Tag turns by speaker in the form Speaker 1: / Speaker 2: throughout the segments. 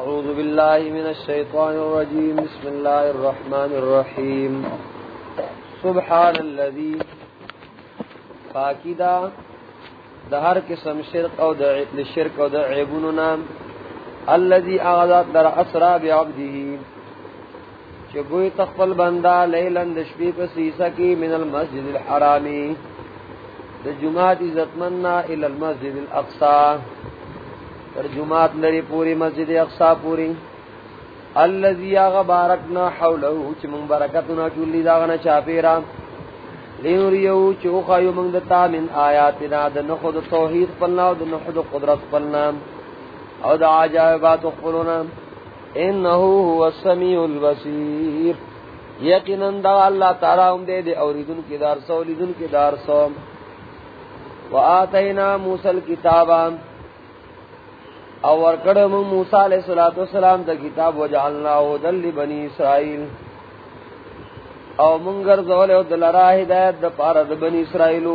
Speaker 1: أعوذ بالله من الشيطان الرجيم. بسم الله الرحمن الرحيم. سبحان الذي فاكدا دهر قسم شرق او دعي شرك او دعيبوننا الذي اغذات در اسرى بعبده. چگوی تخفل بندہ لیلن دشبی پسیسا کی من المسجد الحرامی د جماعت عزت مننا الى المسجد الاقصى تر جماعت لری پوری مسجد اقصا پوری. الذي غباركنا حوله چ من برکتنا چولی داغنا چاپیرا. لینوریو چو خایو من دتا من آیاتنا، د نخود توحید پلنا او د نخود قدرت پلنا. او د عجائبات خپلنا انه هو السميع البصير یقینا دا اللہ تعالی ہم دے دے اوریدن کی دار سو لیدن کی دار سو. وآتینا موسی الكتاب او ورکڑم موسی علیہ الصلوۃ والسلام دا کتاب وجعلنا هدى لبني اسرائيل او منگر زول او دلرا ہدایت د پار د بنی اسرائیل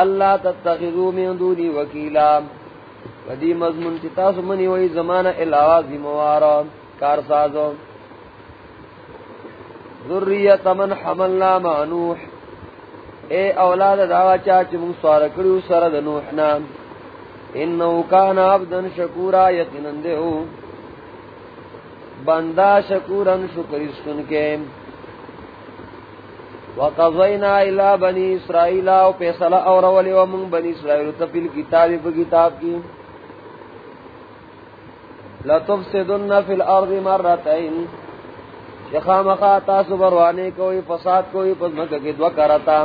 Speaker 1: اللہ تتخذو من دونی وکیلا. ودی مضمون کی تاسو منی وی زمانہ علاوہ ذموارا کار سازو ذریت من حملنا مع نوح. اے اولاد داوا چاچ من سوار کریو سرد نوح نام انہو کان عبدن شکورا یقینن دے ہو بندہ شکورن شکرستن کے۔ وقضینا الى بنی اسرائیل او پیسلا اور ولی ومن بنی اسرائیل تفیل کتابی پا کتاب کی۔ لتفسدن فی الارض مرتین۔ شخام خاتا سبروانے کوئی، فساد کوئی پزمکہ کی دو کرتا۔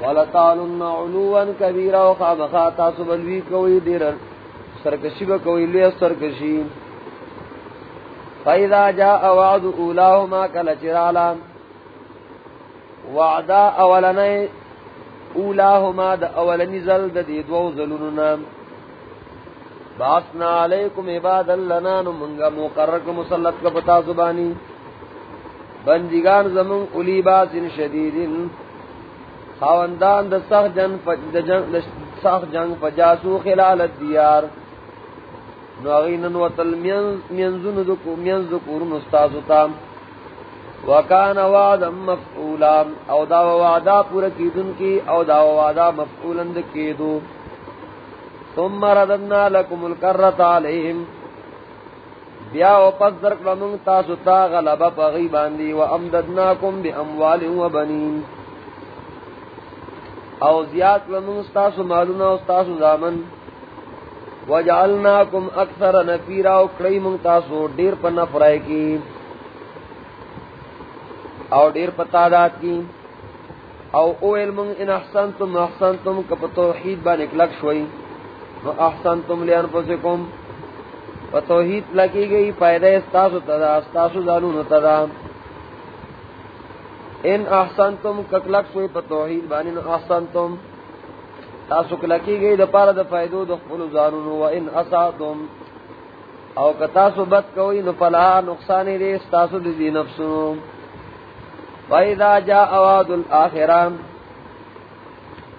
Speaker 1: ولتعلن علوا کبیرا وخام خاتا سبلوی کوئی دیر سرکشی با کوئی لی سرکشی فَإِذَا جَاءَ وَعْدُ أُولَاهُمَا كَلَچِرَالًا وعدا اولنی اولاهما دا اولنی زل دا دی دو زلوننا. باسنا علیکم عباد اللنا نمانگا مقرر کا مسلط کا پتا زبانی بندگان زمان اولی باس شدیدن خواندان دا سخ جنگ د دا سخ جنگ فجاسو خلال الدیار. نوغینن وطل منزن دکو منز دکورن استاسو تام وکان وعدا مفعولا. او دا وعدا پورا کیدن کی او دا وعدا مفعولا کیدو. ثم رددنا لكم الكرة عليهم بیا و پس درک لمن تاسو تا غلبا پا غیبان و امددناکم بی اموال و بنین. او زیاد لمن تاسو مالونا و تاسو زامن. وجعلناکم اکثر نفیرا و کڑی من تاسو دیر پا نفرائی کی. او ډیر پتا دات کی. او او علم ان احسنتم احسنتم کپ توحید باندې کلک شوي نو احسنتم لانفسکم په توحید لګي گئی پیدا استاسو تدا، استاسو زالو تدا. ان احسنتم کلک شوي په توحید باندې نو احسنتم. تاسو کلکی گئی د پاره د فائدو د خپل زالو و ان اساتم او کتا سو بد کوي نو فلا نقصان دې استاسو دې نفسونو. وَإِذَا جَاءَ وَعْدُ الْآخِرَةِ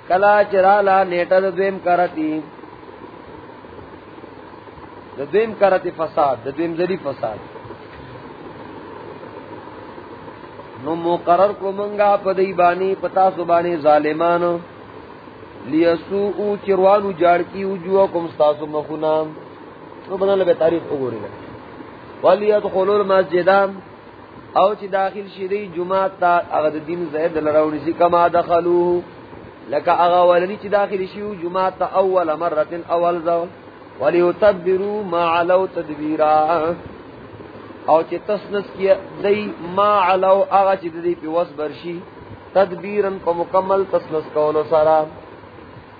Speaker 1: کلا چرالا نیٹا دویم کرتی دویم کرتی فساد دا دویم زری فساد. نو مقرر کو منگا پدی بانی پتا سبانی ظالمان لیسو او چروانو جاڑ کی وجوہ کم ستاسو مخونام نو بنا لبے تاریخ اگوری لگا ولیت خلول مسجدام او چې داخل شې دی جمعه تا هغه د دین زید لراونی سی کما دخلوه. لك هغه ولني چې داخل شي جمعه تا اول مره اول ځو وليتبروا ما علو تدبيرا او چې تسنس کی دی ما علو هغه چې دی په وس برشي تدبیرن په مکمل تسنس کولو سره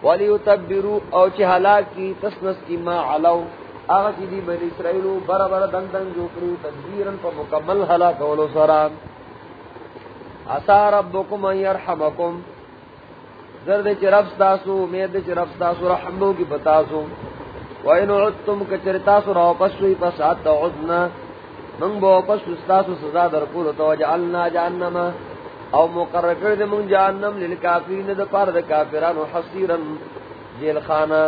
Speaker 1: وليتبروا او چې هلاکی تسنس کی ما علو آغا چی دی بنی اسرائیلو برا برا دنگ دنگ جو کرو تدبیرن پا مکمل حلا کولو سرام عصا ربکم ان یرحمکم۔ زرد چی رب ستاسو مید چی رب ستاسو، رحمو کی بتاسو۔ و این عدتم کچرتاسو رو پسوی پس آتا عدنا۔ من بو پسو ستاسو سزا در کولو تو جعلنا جہنم. او مقرر کرد من جہنم للکافرین دا پار دا کافران و حصیرن. جیل خانہ.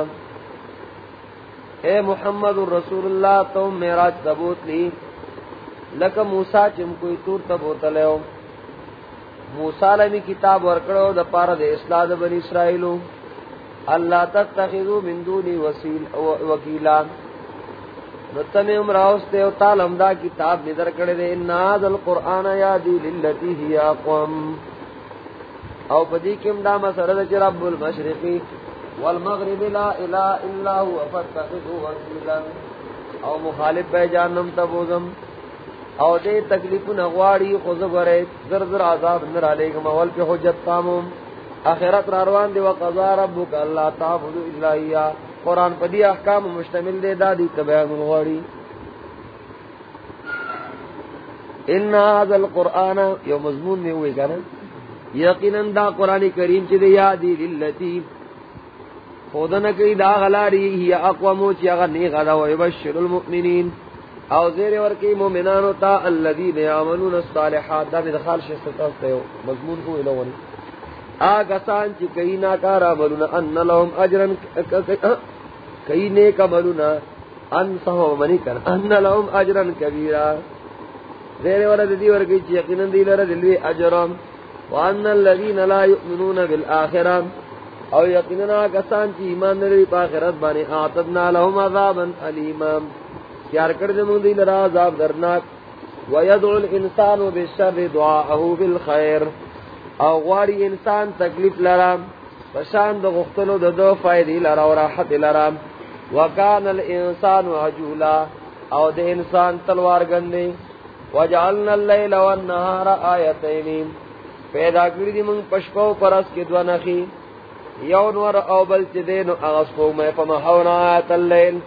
Speaker 1: اے محمد الرسول اللہ، تو میرا تبوت لی. لک موسا چم کوئی تور تبوت لیو موسا لمی کتاب ورکڑو دا پارا دے اصلاح دا بنی اسرائیلو. اللہ تتخذو من دونی وسیل وکیلان. نتمی امراؤستے و تعلم دا کتاب ندر کردے دے ناز القرآن یادی للتی ہی اقوام او پدی کم دا مسرد چی رب المشرقی والمغرب لا الہ الا ہوا فتخذو وکیلا او مخالب بے جانم تبوزم او دے تکلیف نغواری خوز برے زرزر عذاب نر علیکم، اول پہ حجت قامم اخرت راروان دی وقضا ربک اللہ تعبدو اللہ یا قرآن پدی احکام مشتمل دے دادی تبیان الغواری. ان هذا القرآن، یو مضمون میں ہوئے گا نا یقینا دا قرآن کریم چی دے یادی للتی. خودن کئی دا غلاری، ہی اقوامو چی اغا نیغا دا، ویبشر المؤمنین. او زیر ورکی مومنانو تا، الذین یعملون الصالحات. دا بدخال شخص تاستیو مضمون کو الوانی آگا سان چی کئی ناکارا ملونا، ان لهم اجرن ہاں؟ کئی نیکا ملونا، ان سہو منی کن، ان لهم اجرن کبیرا۔ زیر ورد دی ورکی چی یقینن دی لرد الوی اجرم، وان الذین لا یؤمنون بالآخرہ۔ او یقینن آگا چی ایمان نری پا آخرت بانی آتدنا لهم عذابا علیما کیار کردے من دی لرا عذاب درناک ویدعو الانسان بالشر دعاءه بالخیر۔ او غواری انسان تکلیف لرام پشان د غختلو د دو فائدې لرا او راحت لرا. وکان الانسان عجولا، او د انسان تلوار گندې وجعلنا الليل والنهار آیتین پیدا کړی دي موږ پشپو پرس کې دوا نخي یو نور او بل چې دین او اسپو مې په محونا آیت الليل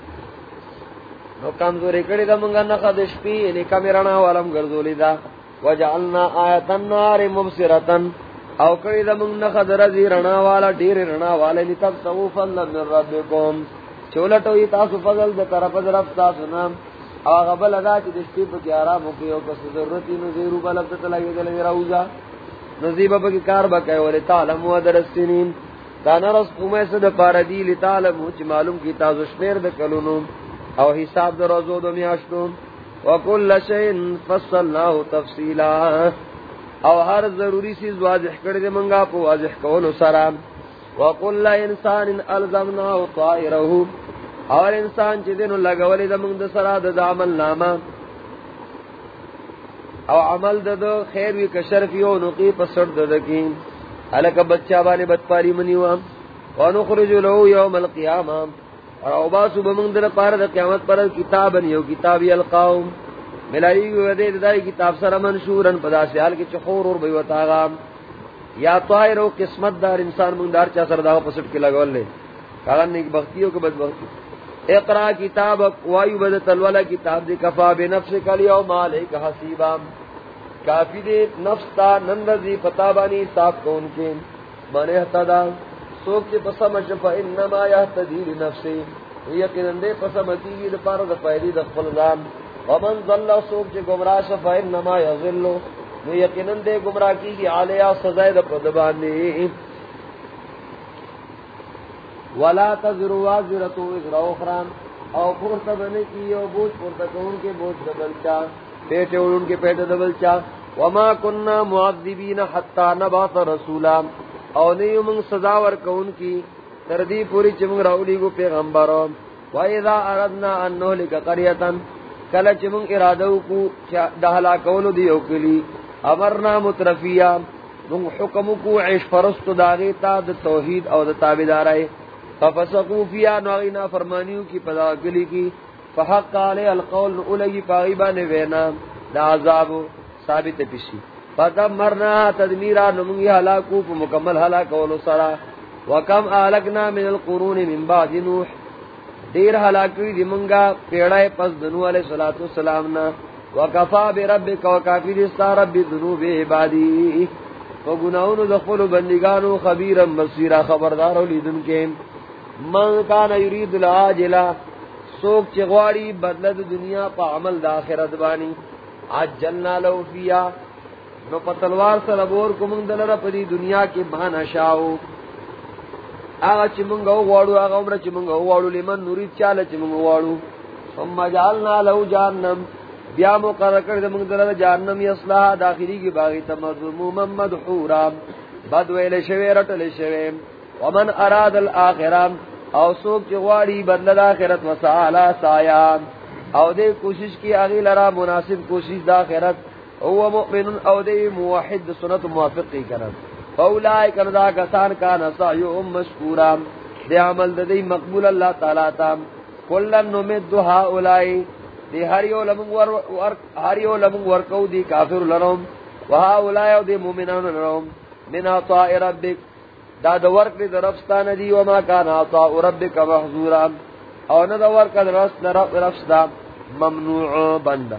Speaker 1: نو کمزوري کړی د موږ نه خد شپې یعنی نه کمرنا ولم ګرځولې دا وجعلنا آیت النار مبصرتن او کړي د موږ نه خضر زی رڼا والا ډیر رڼا والا لتب تو فضل من ربکم. چولټو ای تاسو فضل د طرف در رب تاسو نام. او غبل ادا چې د شپې په آرام کوي او که ضرورت نو زیرو بل ته لګي دل راوځه نصیب به کار وکای ول تعالی مو درستینین دا نرس کومه سره د پاره دی لتعالی مو چې معلوم کی تاسو شمیر د کلونو. او حساب د روزو د میاشتو. وکل شین فصلناه تفصیلا. او ہر ضروری سی واضح کر دے منگا پو واضح کولو سرام وقل لا انسان الزمنا طائره. اور انسان چی دینو لگولی دا منگ دا سرا دا عمل ناما او عمل دا دا خیر وی کشرفی و نقی پسر دا دا کی حلکا بچہ بانے بدپاری منیوام ونخرج لہو یوم القیامہ اور او باسو بمنگ دا پار دا قیامت پر کتابا یو کتابی القاؤم ملائی گو دے دائی کتاب سر منشورن پدا سیال کی چخور اور بیوت آغا. یا طائر و قسمت دار انسان من دار چا سر داغا پسٹ کے لگول لے. کاغن نیک بختی ہو کہ بد بختی. اقرا کتاب وایو بد تلولا کتاب دے کفا بے نفس کلی او مالک حسیبا. کافی دے نفس تا نندزی فتابانی صاف کون کے. مانے احتدا سوک چے پسمچ فا انما یحتدی لنفسی. یقین دے پسمتی گی دپار دفائدی دخل دام. ومن ظل سوک چے گمراہ شفا انما یظلو نو یقیناً دے گمراہ کی گی آلیا سزائے دا پدبانی ولا تذرو وازرتو اذر اخران او پورتا بنے کی، او بوجھ پورتا کون کے بوجھ دبلچا پیٹے ان کے پیٹے دبلچا وما کننا معذبین حتی نبات رسولا۔ او نیو من سزاور کون کی، تردی پوری چمنگ راولی کو پیغمبروں۔ وَإِذَا أَرَدْنَا أَن نُهْلِكَ قَرْيَةً۔ کل چمن ارادو کو دہلا کولو دیو کلی، امرنا مترفیا من حکم کو عیش فرست داغی تا د توحید او د تابدارائی ففسقو فیا نوغینا فرمانیو کی پدا کلی کی فحق علی القول نعلگی فاغیبان وینا دا عذابو ثابت پیشی فتم مرنا تدمیرا نمونگی حلاکو پا مکمل حلاکولو سرا وکم آلکنا من القرون من بعد نوح دیر ہلاکی دی منگا پیڑائے پس دنو علیہ صلات والسلام نا. وکفا بی رب کو کافی دستا رب دنو ذنوب عبادی و گناہون دخل بندگانو خبیرا بصیرا خبردارو لیدن کے. من کان یرید العاجلہ. سوک چغواری بدلد دنیا پا عمل دا آخرت بانی. عجلنا لو فیا. نو پتلوار سر ابور کو منگ دلر پدی دنیا کے مانا شاو. آغا چی منگا وغوارو آغا عمر چی منگا وغوارو لمن نورید چالا چی منگا وغوارو ثم جعلنا لہو جہنم۔ بیا مقرر کرد منگ دلد جہنم یصلح داخلی کی باغی تمضموما مدحورا۔ بدویل شوی رتل شوی۔ ومن اراد الاخرام او سوک چی غواری بدل آخرت وسعالا سایان او دے کوشش کی اغی لرا مناسب کوشش دا آخرت۔ هو مؤمن او دے موحد سنت موافق کی کرن فولائی کردا کسان کا نسائیو ام مشکورا. دے عمل دے مقبول اللہ تعالی تا. کلن نمد هؤلائی دی ہریو لمنگ ور ہریو لمنگ ورکو دی کافر لرم. وهؤلائی او دی مومنان لرم. من عطاء ربک. دا د ورک دی رفستان دی وما کان عطاء ربک محظورا او نه د ورک د رفست رفست ممنوع بند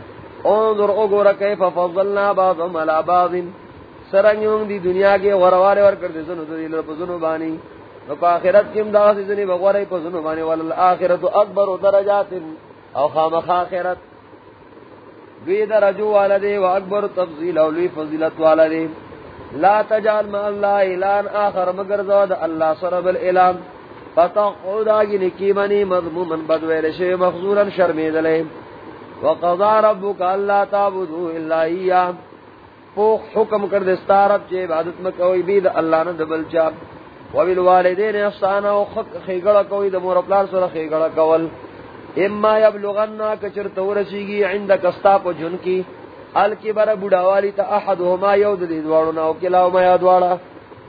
Speaker 1: انظر اگور کیف فضلنا بعضهم على بعض سرنگون دی دنیا کے غروار ور کر دے سنو دی لپ سنو بانی. نو پا آخرت کیم دا سی سنی بغواری پا سنو بانی. والآخرت اکبر درجات او خام خاخرت دوی درجو والدے و اکبر تفضیل او لی فضیلت والدے لا تجعل ما اللہ اعلان آخر مگر زود اللہ صرب الالام فتقعود آگی نکیمنی مضمومن بدویل شوی مخزورا شرمید لے وقضا ربک اللہ تعبدو اللہ ایام پوخ حکم کر دستا رب چے عبادت مکوئی بید اللہ نا دبل چاب وبالوالدین احسانا و خیگڑا کوئی، دا مور اپلار سر خیگڑا کول۔ اما یبلغننا کچر تورسیگی عندک استاپ جن کی۔ الکبر بڑاوالی تا احدهما یود دی دوارنا او کلاو ما یادوارا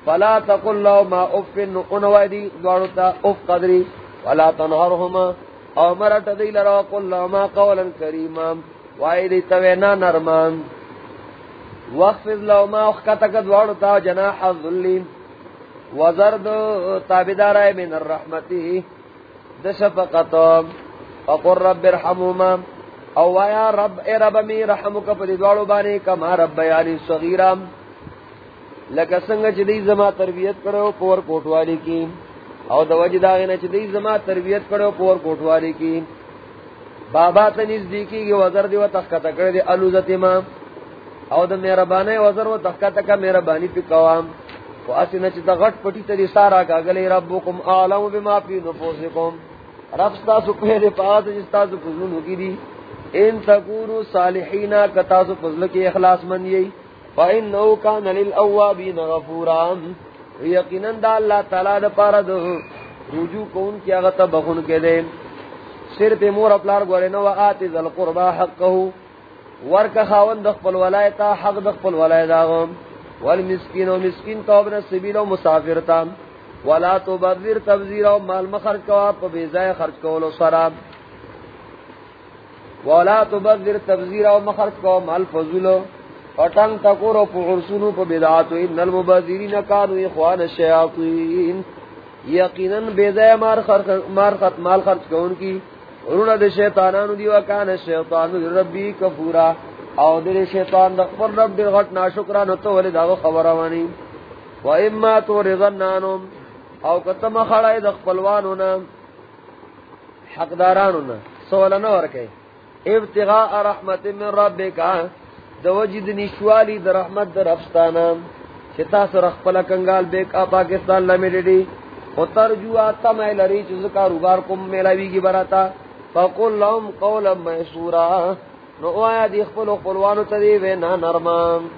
Speaker 1: فلا تقل لو ما افن انوائی دی دوارو تا اف قدری۔ ولا تنهرهما او مرٹ دی لرا، قل لو ما قولا کریما۔ وائی دی توینا نرمان۔ وخفض لو ما اخکتک دوارو تا جناح الظلیم وزرد تابدار من الرحمتی دشفقت فقر رب ارحمهما او وایا رب اے رب می رحمک پدی دوالو بانے کما رب یعنی صغیرام لکا سنگ چی دی زما تربیت کرو پور کوٹوالی کی. او دو وجد آغینا چی دی زما تربیت کرو پور کوٹوالی کی. بابا تا نزدیکی گی وزر دی و تخکتا کردی علوزتی ما. او دا میرا بانے وزر و تخکتا کا میرا بانی پی قوام و اسی نچی تا غٹ پٹی تا دی سارا کا گلی ربکم آلام بما پی نفوسکم. رب ستا سو پہلے پاس جستا سو پزنو کی دی ان تکونو صالحین کتاسو فضل کی اخلاص من یی یئی فإنہو کان للأوابین غفوران یقیناً دا اللہ تعالیٰ دا پارا دا رجوع کون کی اغتا بخون کے دے سر پہ مور اپلار گوارے نو آتی ذا القربا حقہو ورک خاون دخپل ولایتا حق دخپل ولایتا غم والمسکین و مسکین تو ابن سبیل و مسافر تا ولا تو بدویر تبزیر و مال مخرج کوا پا بیزای خرج کولو سرام ولا تبذر تبذير او مخرج کو مال فضل پٹن تکورو پغرسونو پ بدعات ان المبذرین كانوا اخوان الشیاطین. یقینا بیزای مار خرج مار خط مال خرج کون کی رونا د شیطانانو دی وکان الشیطان ربی کفورا. او د شیطان د خبر رب د غټ ناشکرانه تو ولې دا خبره وانی و اما تو رضنانم. او کتم خړای د خپلوانو نه حقدارانو نه سوال نه ورکه ابتغاء رحمت من ربک دو وجد نشوالی در رحمت در افستانا چتا سر اخپلا کنگال بیکا پاکستان لمیلی دی. و ترجو آتا میں لری چیز کاروبار کم میلاوی کی براتا. فقل لهم قولا محسورا نو آیا دی اخپل اخپلوانو تا دی وینا نرمان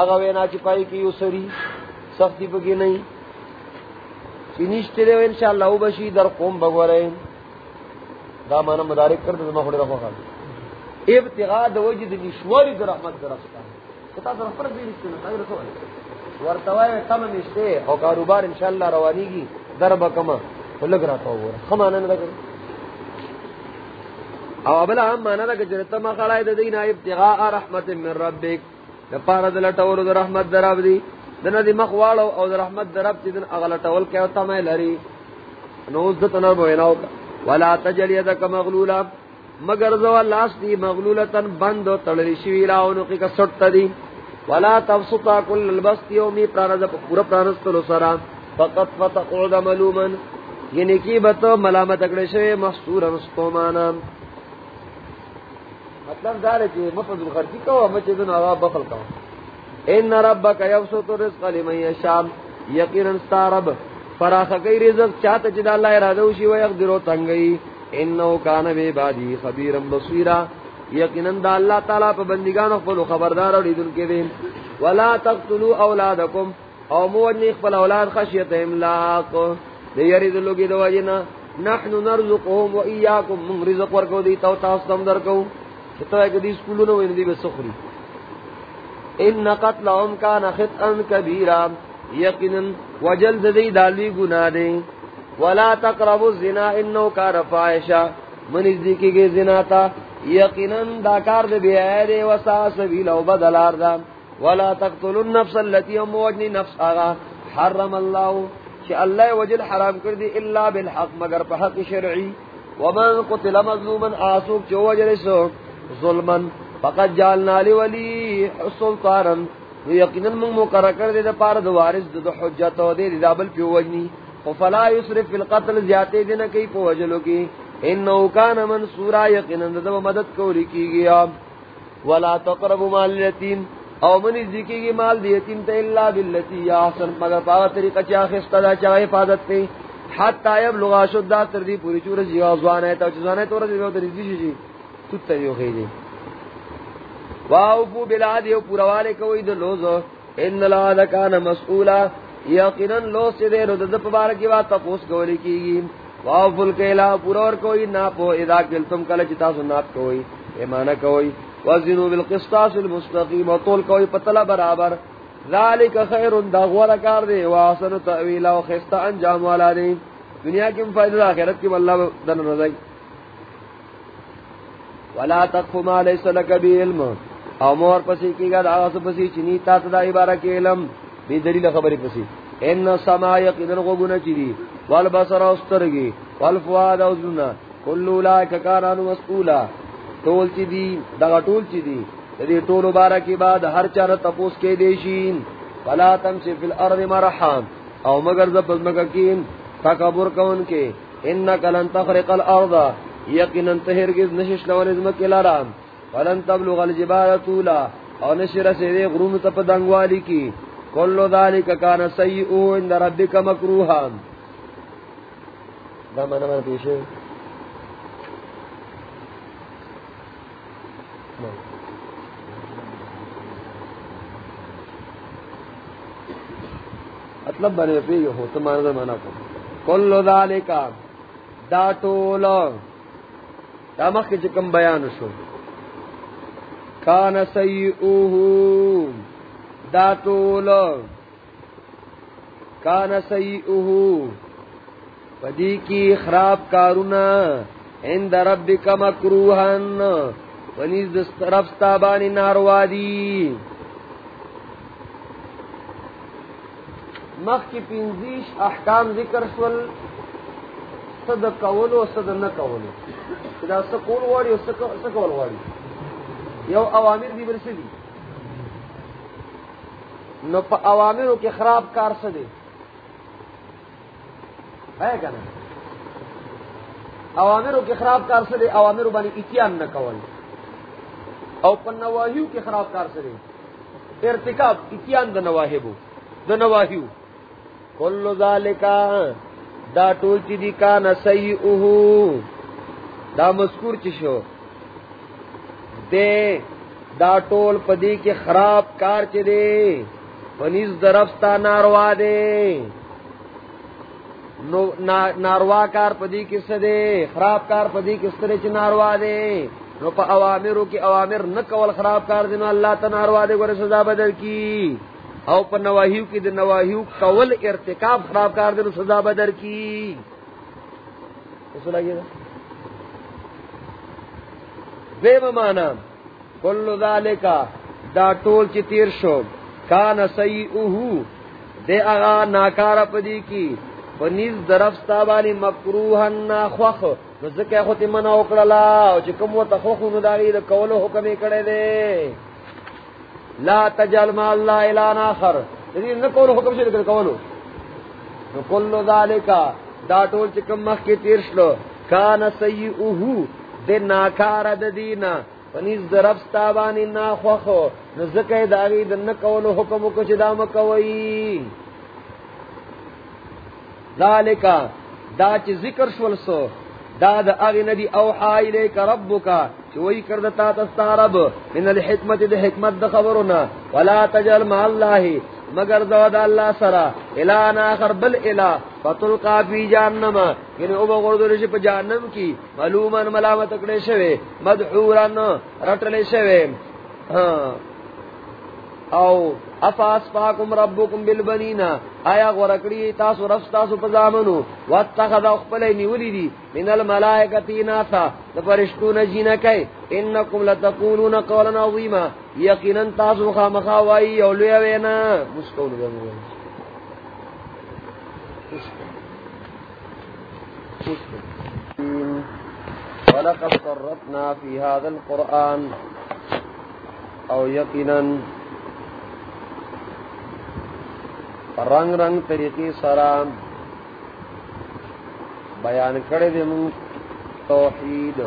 Speaker 1: آگا وینا چی پائی کی اسری سختی پکی نہیں چی نشتی دی و انشاءاللہ او بشی در قوم بگورین دا مانا مدارک کرد دما خوڑی رفو خواهد ابتغاء د وجد نشواری در رحمت درستا کتا در فرق دی، نشته، نه تاګر سوال ورتوای تم نشته. او کاروبار ان شاء الله روانيږي درب کما ولګ را تا وره خمانه نه لګ او بل هم معنا لګ چې تم خلای د دین ابتغاء رحمت من ربک. د پاره د لټور د رحمت دراب دی. دنه دی مخواړو او د رحمت درب چې دن اغل ټول کې او تمه لري نو عزت نه ویناو ولا تجل يدك مغلولا. مگر زو لاس دی مغلولتن بند و تڑلی شوی لاؤنو کی کا سٹ دی. ولا تبسطا کل البست یومی پرانز پورا پرانز تلو سرا. فقط فتقعد ملومن. یعنی کی بتو ملامت اکڑے شوی محصورا مستومانا مطلب دارے چی مفضل خرچی کوا مچے دن آغا بخل کوا ان ربک یبسط رزق لمن یشام یقینا ستا رب فراخ کئی رزق چاہتا چدا اللہ ارادہ وشی ویقدرو تنگئی انہو کان بے بادی خبیرم بصیرہ یقیناً دا اللہ تعالیٰ پا بندگان اخفلو خبردار اور لیدن کے دیں ولا تقتلوا اولادکم. او موجنی اخفل اولاد خشیت املاق. دے یرید لوگی دو وجنا نحن نرزقهم و ایاکم. من رزق ورکو دی تو تاستم درکو. تو ایک دی سکولو نو اندی بسخری ان قتلهم کان خطئا کبیرا، یقیناً وجلد دی دالی گناہ دیں۔ ولا تقربوا الزنا انه كان فاحشا من ذکی کے زنا تا، یقینا دا کار دے بی اے وسا سبیل او بدلار دا۔ ولا تقتلوا النفس التي موجن نفس اغا حرم الله کہ اللہ وجل حرام کر دی الا بالحق، مگر په حق شرعی۔ ومن قتل مظلوما اسوق جو وجل سو ظلما فقد جعلنا لولي سلطانا. یقینا من مقرر کر دے دا پار دو وارث دو حجت او دے دی دابل پیو وجنی. فلا يسرف في القتل زیاتے دن کئی پوجلو کی انہو کان منصورا، یقینا دو مدد کوری کی گیا ولا تقرب مال الیتیم. او منی ذکی کی مال دی یتیم تے الا باللتی احسن. مگر پاوا طریقہ چا خستا دا چا حفاظت تے حتا یبلغ شدہ تر دی پوری چور جی ازوان ہے تو زانے تو رضی تو رضی جی تو تے یو خیجی واو بو بلاد یو پورا والے کوئی دو لوزو. ان لا کان مسئولا. یقینا لو سے دے رد پبار کی بات تپوس گولی کی گی. واو فل کیلا پورا اور کوئی نہ پو اذا کل تم کل چتا سنات کوئی. ایمان کوئی. وزنوا بالقسطاس المستقيم وطول کوئی پتلا برابر. ذالک خیر دغور کار دے. واسن تاویل او خستا انجام والا دے. دنیا کی فائدہ اخرت کی اللہ دن رضائی. ولا تقف ما ليس لك بعلم. او مور پسی کی گا دا پسی چنی تا تا عبارہ کے علم بی دلیل خبری پسی. ان سما یقینا غوگنا چی والبصر استرگی والفؤاد ازنا کل اولئک کانوا مسئولا. ٹول چی دی دا ٹول چی دی. دی ٹول مبارک بعد ہر چار تپوس کے دیشین. فلا تمشي في الارض مرحا. او مگر زبز مکین تکبر کون کے. انک لن تخرق الارض. یقینا تهرگز نشش لون از مکلارام فلن تبلغ الجبال طولا. او نشر سے غروم تپ دنگوالی کی. کل ذالک کان سیئو عند ربک مکروہا دا مانا مانا پیشے مطلب بنے پی ہو، تو مانا مانا کو. کل ذالک. دا ٹولا دا مخ کی چکم بیان شو. کان سیئوہو دا طول کان سیئوہو پدی کی خراب کارونا عند ربک مکروہن ونیز دست رفستا بانی ناروادی مخ کی پینزیش احکام ذکر شول صد کولو صد نکولو دا سکول واری و سکول واری یو اوامر دی برسی دی. نو پا اوامرو کی خراب کار سدے ہے کنا؟ اوامرو کی خراب کار سدے اوامرو بانی اتیان نکول او پا نواہیو کی خراب کار سدے ارتکاب، اتیان دا نواہبو دا نواہیو. کلو ذالکا، دا ٹول چی دی کانا سیئوہو. دا مذکور چی شو؟ دے، دا ٹول پدی کی خراب کار چی دے، پنیز درفتا ناروا دے۔ ناروا کار پدی کس دے، خراب کار پدی کس طرح چ ناروا دے۔ نو پا اوامرو کی اوامر نکول خراب کار دے، نو اللہ تا ناروا دے گورے سزا بدل کی۔ او پا نواہیو کی دے، نواہیو کول ارتکاب خراب کار دے، نو سزا بدل کی۔ اس لگے دا بے ممانا کل ذالکا دا ٹول چی تیر شو. کان سی اوہو دے اغا ناکارا پدی کی پنیز درفستا بانی مکروحن ناخوخ نو زکی خوتی منع اکڑلا او چی کم و تخوخو نو داری دا کولو حکمی کڑے دے لا تجل ما اللہ الان آخر. یعنی نکولو حکم شد کر کولو. نو کلو ذالکا دا ٹول چی کم مخ کی تیرشلو کان سی اوہو دے ناکارا دا دینا پنیز درب ستابانی نا خوخو نزکی داغی دن نکولو حکمو کچھ دام کوئی ذالکا دا چی ذکر شول سو، دا دا اغی ندی اوحائی لے کا رب کا چوئی کردتا تستا رب. من الحکمت دا حکمت دا خبرنا ولا تجل ما اللہ مگر دو دا اللہ سرا. الان آخر، بل الہ. فتلقا فی جہنم. یعنی او بغردو رشی پا جہنم کی. ملومن ملامت اکڑے شوے. مدحورن رٹلے شوے. ہاں. او افاس پاکم ربکم بالبنینا. آیا غرکڑی تاسو رفس تاسو پزامنو واتخذ اخپلی نیولی دی. من الملائکتی ناسا. دپرشتو نجینا کئی انکم لتقولون قولا عظیما. یقینا تاسو خامخوائی اولویا وینا. مستولو دمو ولقد صرفنا في هذا القرآن. او یقینا رنگ رنگ طریقے سرام بیان کرے دے من توحید،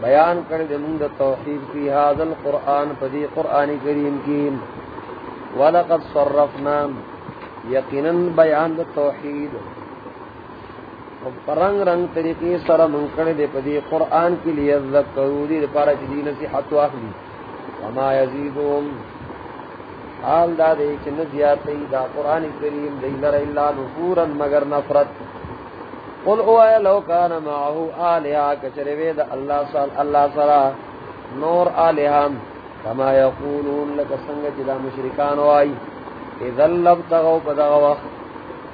Speaker 1: بیان کرے دے من توحید فی هذا القرآن پدی قرآن کریم کی۔ ولقد صرفنا، یقینا بیان دا توحید۔ رنگ رنگ طریقے سر من دے پدی قرآن کی لیے ذکرو دی پارا جدی نصیحت واخلی۔ وما یزیدون۔ حال دا دے چن زیادتی دا قرآن کریم دی لر اللہ نفورا مگر نفرت۔ قل او اے لو کان معہو آلیہ کچروے دا اللہ صال اللہ صلا نور آلیہم کما یقولون لکا سنگ جدا مشرکان وائی۔ اذن لب تغو پدغ وقت۔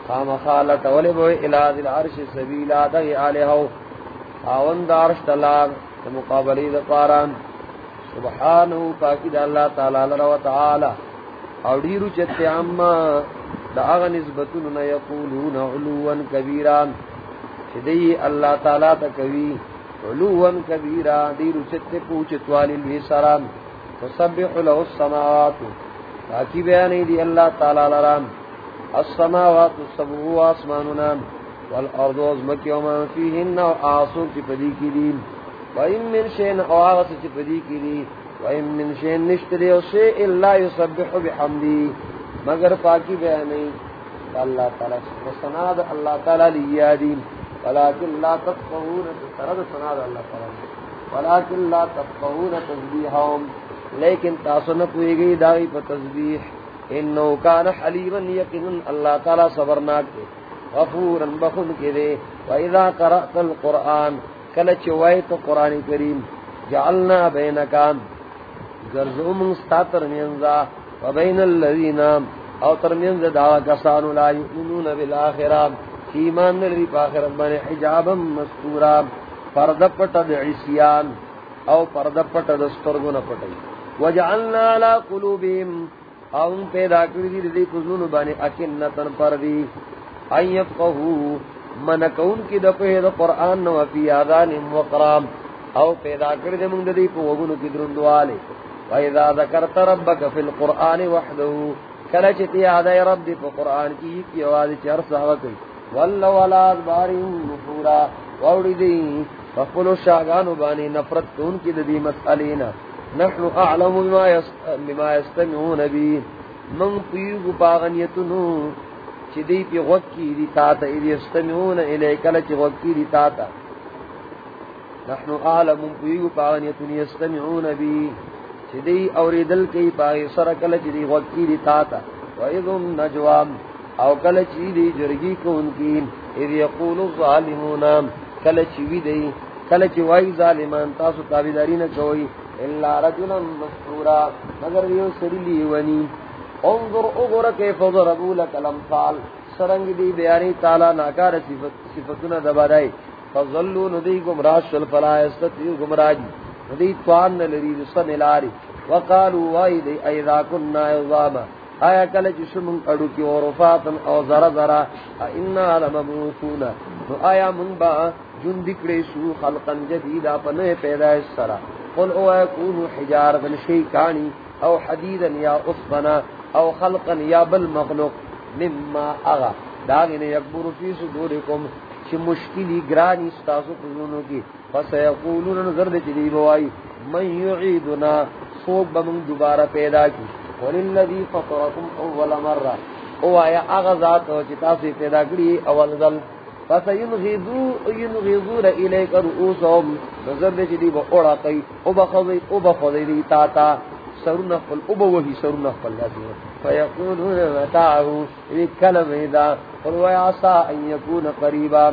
Speaker 1: خام خالت ولبوئی الاد العرش سبیلا دغی آلیہو آون دا عرش تلاب مقابلی دا پاران۔ سبحانه پاکی دا اللہ تعالی لرا و تعالی۔ او ډیرو چته اما دا هغه نسبتونو نه یقولون علوا کبیرا، چې دی الله تعالی ته کوي، علوا کبیرا، ډیرو چته پوچتوالی لوی سلام تسبح له السماوات. تاکي بیان دی الله تعالی لرام السماوات السبع واسماننا والارض وزمك وما فيهن اعصوا في پدی کی دین وَإِن مِّن شَيْءٍ أَوَاغَتِ چِپدی کی دی وَإِن مِّن شَيْءٍ نِشْتَرِي وَشَيْءٍ لَّا يُسَبِّحُ بِحَمْدِهِ مگر پاکی بیان نہیں اللہ تعالی سناد اللہ تعالی لیادین ولكن لا تفقهون ترد سناد اللہ تعالی ولكن لا تفقهون تسبیحهم لیکن تاسو نہ کوئی گئی دائی پر تسبیح۔ انه كان حلیما یقینا اللہ تعالی صبرناک غفورا بخن کے دے۔ واذا قرات القران کلچ وای تو قران کریم۔ جعلنا بینکا۔ گرزو من ستاتر مینزا و بین الذین او ترمینز دا کسانو لا یؤمنون بالآخرہ ایمان نلوی پا آخرت بانی حجابا مستورا پرد پتا دعیسیان او پرد پتا دسترگون پتا وجعلنا علا قلوبیم او ان پیدا کردی دی کزنون بانی اکنتن پردی این یفقہو من کون کی دپے دا قرآن نو فی آذان وقرام او پیدا کر دے منگ دی پو وگنو کی درندوالے وَإِذَا ذَكَرْتَ رَبَّكَ فِي الْقُرْآنِ وَحْدَهُ، کلچتی آدھائی رب دی قرآن کی کی آوازی چی عرصہ وکی وَاللَّوْ نُفُورًا وَوْڑی دی فَقُلُوا شَاگانو بانی نفرت کون کی دی مسئلینا. نحن اعلم بما يستمعون بی. من پیگو پاغنیتنو چی دی پی غکی دی تاتا ایدی استمیون الی کل چی غکی دی تاتا. نحن آلم بی. چی دی اوری دل کی پاگی سر کل چی دی غکی دی تاتا و ایدن نجوام او کل چی دی جرگی کون کی. ایدی یقول الظالمون، کل چی دی، کل چی ظالمان، تاسو تابیداری نکوئی اللہ رجلا مسکورا مگر یو سری لیونی. انظر، اغر کیف ضربو لک الامثال. سرنگ دی بیانی تعالی ناکار صفتنا دبادائی. فظلو ندی گمراہ شل فلا استطیع گمراجی. ندی توان نلری رسن الاری وقالو وائی دی ایذا کننا عظاما. آیا کل جشمن اڑو کی ورفاتن او ذرا ذرا. اینا لمبوثونا نو آیا من با جن دکڑے شو خلقا جدیدا پنے پیدا اس سرا. قل او اکونو حجارتن شیکانی او حدیدا یا اصفنا او خلقا یا بل مخلوق مما اغا. داغی نے یکبر فی صدورکم. چی مشکلی گرانی ستاسو قزونو کی. فسیقولون نظرد چلی بوائی، من یعیدنا سوک بمن دوبارہ پیدا کی. وللذی فطرکم اول مرہ. او آیا آغا ذات او چتا سی پیدا کری اول ذل. پس ینغیزو ینغیزو الیک رؤوسهم نظر دے چی دی با اوڑا قی، او بخوضی او بخوضی دی تا تا. سرون نخفل او بوہی سرون نخفل لازی فیقولون متاعو ایک کلم ایدا قل ویعصا ان یکون قریبا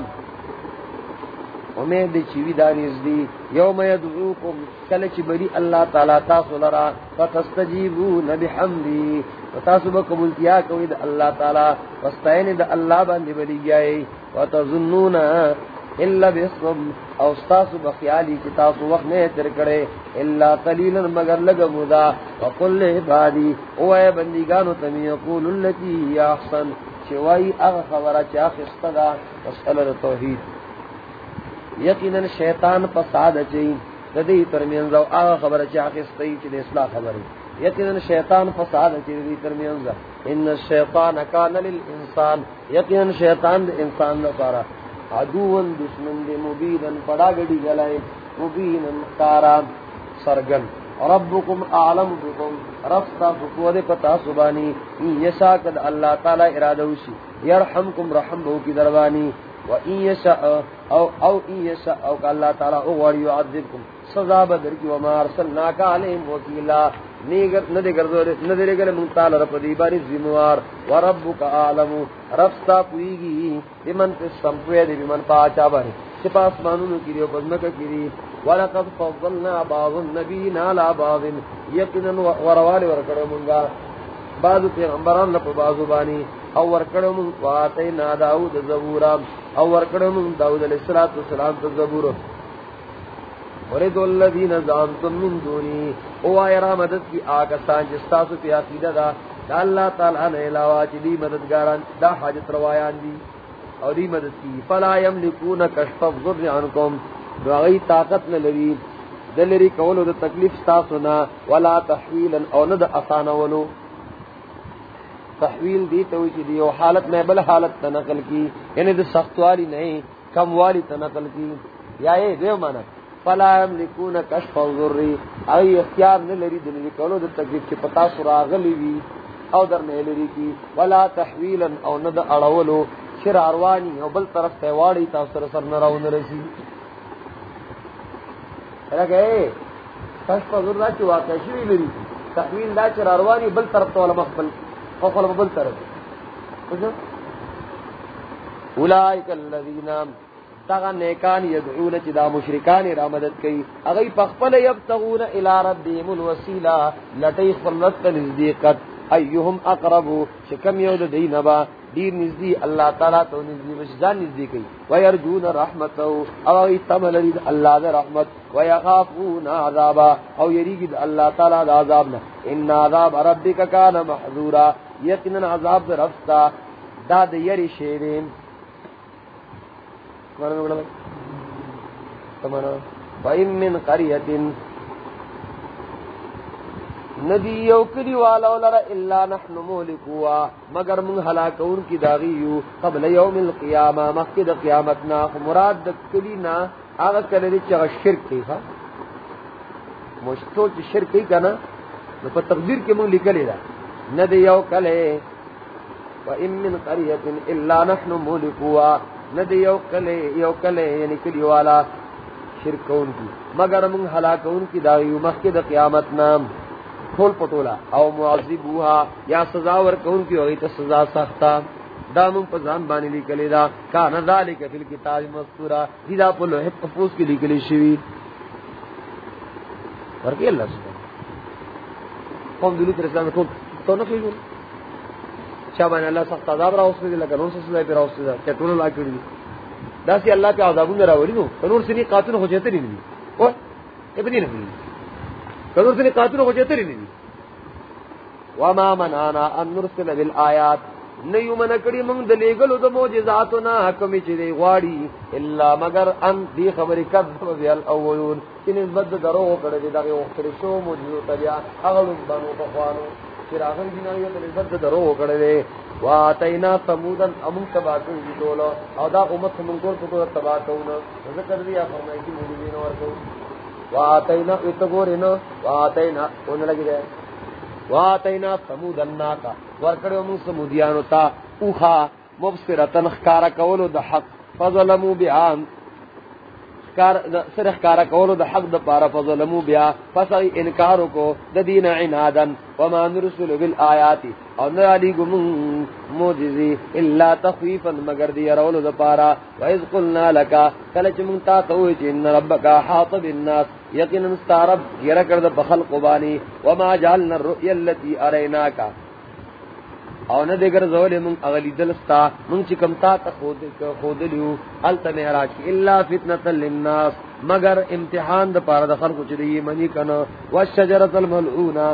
Speaker 1: امید چیوی دانیز دی یوم یدعوکم کل چی بری اللہ تعالی تاسو لرا فتستجیبون بحمدی تاسو با قبولتیا کوئی دا اللہ تعالی وستین دا اللہ باندی بری گئی وتظنون الا بسم او استاسو بخیالی کی تاسو وقت نے تر کرے الا قلیلا مگر لگ مدا وقل عبادی او اے بندگانو تم یقول التی یا احسن. چوائی اغ خبر چا خستدا مسئلہ توحید. یقینا شیطان فساد چي. ردی ترمنز او اغ خبر چا خستی چ اصلاح خبر یقینا شیطان فساد چي ردی ترمنز ان الشیطان کان للانسان. یقینا شیطان د انسان لپاره. عدو دشمن دی مبین پڑا گڑی گلائے مبین تارا سرگن۔ ربکم اعلم بکم، رفتا فقود پتا سبانی۔ یسا کد اللہ تعالی ارادہ وشی یرحمکم رحم بو کی دربانی۔ و ان یشا او او ان یشا او، کہ اللہ تعالی او ور یعذبکم، سزا بدر کی و ما ارسلنا علیہم وکیلا۔ ندی گردو ندی رب دی باری پویگی دی پاچا باری. کی دیو کی دی. ولقد فضلنا بعض. النبیین بعض ورکڑو منگا. بعض پیغمبران لپ بانی. او ورکڑو من واتینا داود زبورا. او ورکڑو من داود علیہ السلام ورد الذین زانتم من دونی. او آیا را مدد کی آکا سان جستاسو پی عقیدہ دا. دا اللہ تعالیٰ نے علاوہ چی دی مددگاران دا حاجت روایان دی. اور دی مدد کی. فلا یملکون کشف الضر عنکم. دو اغی طاقت نلری دلری کولو دا تکلیف ستاسونا ولا تحویلا او ند اسانا ولو تحویل دی تو چی دیو. حالت میں بل حالت تنقل کی. یعنی دا سخت والی نہیں، کم والی تنقل کی. یا یہ دیو مانا. فلا یملکون کشف الضر. اغی اختیار نلری دلری کولو دا تکلیف چی پتا سراغلی وی او در نه نلری کی. ولا تحویلا او ند اڑولو. شر اروانی او بل طرف ته واړی تاسو سره سر نه راونه رسی. راګه تاسو په ضرورت راځي واقع شي لري تحویل دا شر اروانی بل طرف ته ولا مخبل او خپل بل طرف. وځه اولائک الذین تاغا نیکان یدعون چی دا مشرکان را مدد کئی. اغی پخپل یبتغون الى ربهم الوسیلہ. لطیخ فلنست نزدیقت. ایہم اقربو. شکم یود دینبا دیر نزدی اللہ تعالی تو نزدی مشجان نزدی کی ویرجون رحمتو. او اغی تمل لید اللہ دا رحمت. ویخافون عذابا. او یریگید اللہ تعالی دا عذابنا. ان عذاب ربک کان محضورا. یقنن عذاب دا رفتا. دا دا یری شیرین. تمہارا فَإِن مِّن قَرْيَةٍ ندی یو کلی والا لرا الا نحن مولکوا مگر من ہلاکون کی داغیو قبل یوم القیامہ مخد قیامتنا مراد د کلینا آغا کلی چغا شرک کی خوا مشتو چی شرک کی کنا نو پا تقدیر کی من لکلی دا ندی یو کلی و ام من قریت الا نحن مولکوا ندی یو کلی یو کلی یعنی کلی والا شرکون کی؟ مگر من ہلاکون کی داغیو مخد قیامتنا ٹھول پٹولا۔ او معذب ہوا یا سزا ور کون کی؟ ہوئی تو سزا سختا دام پزان بانی لی کلی دا۔ کان ذالک فی الکتاب مذکورا۔ دیدا پلو ہے محفوظ کی لکلی شوی۔ ورکی اللہ سبحانہ۔ قوم دلو تر اسلام ٹھول تو نہ کوئی شابان اللہ سخت عذاب را اس میں لگا نون سے سزا پہ را اس سے کیا لا کڑی دا سی اللہ پہ عذابوں نے راولی نو نور سے نہیں قاتل ہو جاتے نہیں او اے بدی نہیں کدر سے قاتل هو ہو جاتے نہیں وما منانا ان نرسل بالآیات نیو من کڑی منگ دلی گلو دو موجزاتنا حکمی چی دی غواری الا مگر ان دی خبری کذب بی الاولون. چی نسبت درو کڑی دی داگی اختری شو موجزو تبیا اغلو بانو پخوانو. چی راغن جناوی تا نسبت درو کڑی دی واتینا سمودن امون تباکن جی دولو او دا امت سمونکور پتو تباکون ذکر دیا فرمائی کی موجزین ورکو واتینا اتگورینا واتینا اون لگی دے واتینا سمود الناقا ورکڑو من سمودیانو تا۔ اوخا مبصرتن خکارا کولو دا حق۔ فظلمو بیان سرخ کارا کولو دا حق دا پارا فظلمو بیا فسغی انکارو کو دا دین عنادن وما نرسلو بالآیاتی. او نرالی گمون موجزی اللہ تخویفا، مگر دی رولو دا پارا ویز قلنا لکا کلچ منتا توی چی ان ربکا حاط بالناس یقین انستا رب گرکر دا بخلق بانی وما جعلنا الرؤی اللتی اریناکا او نه دګر زول مون اغلی دلستا مون چې کم تا ته خود خود لیو ال تنهرا الا فتنه للناس، مگر امتحان د پاره د خلکو چې دی منی کنه والشجره الملعونه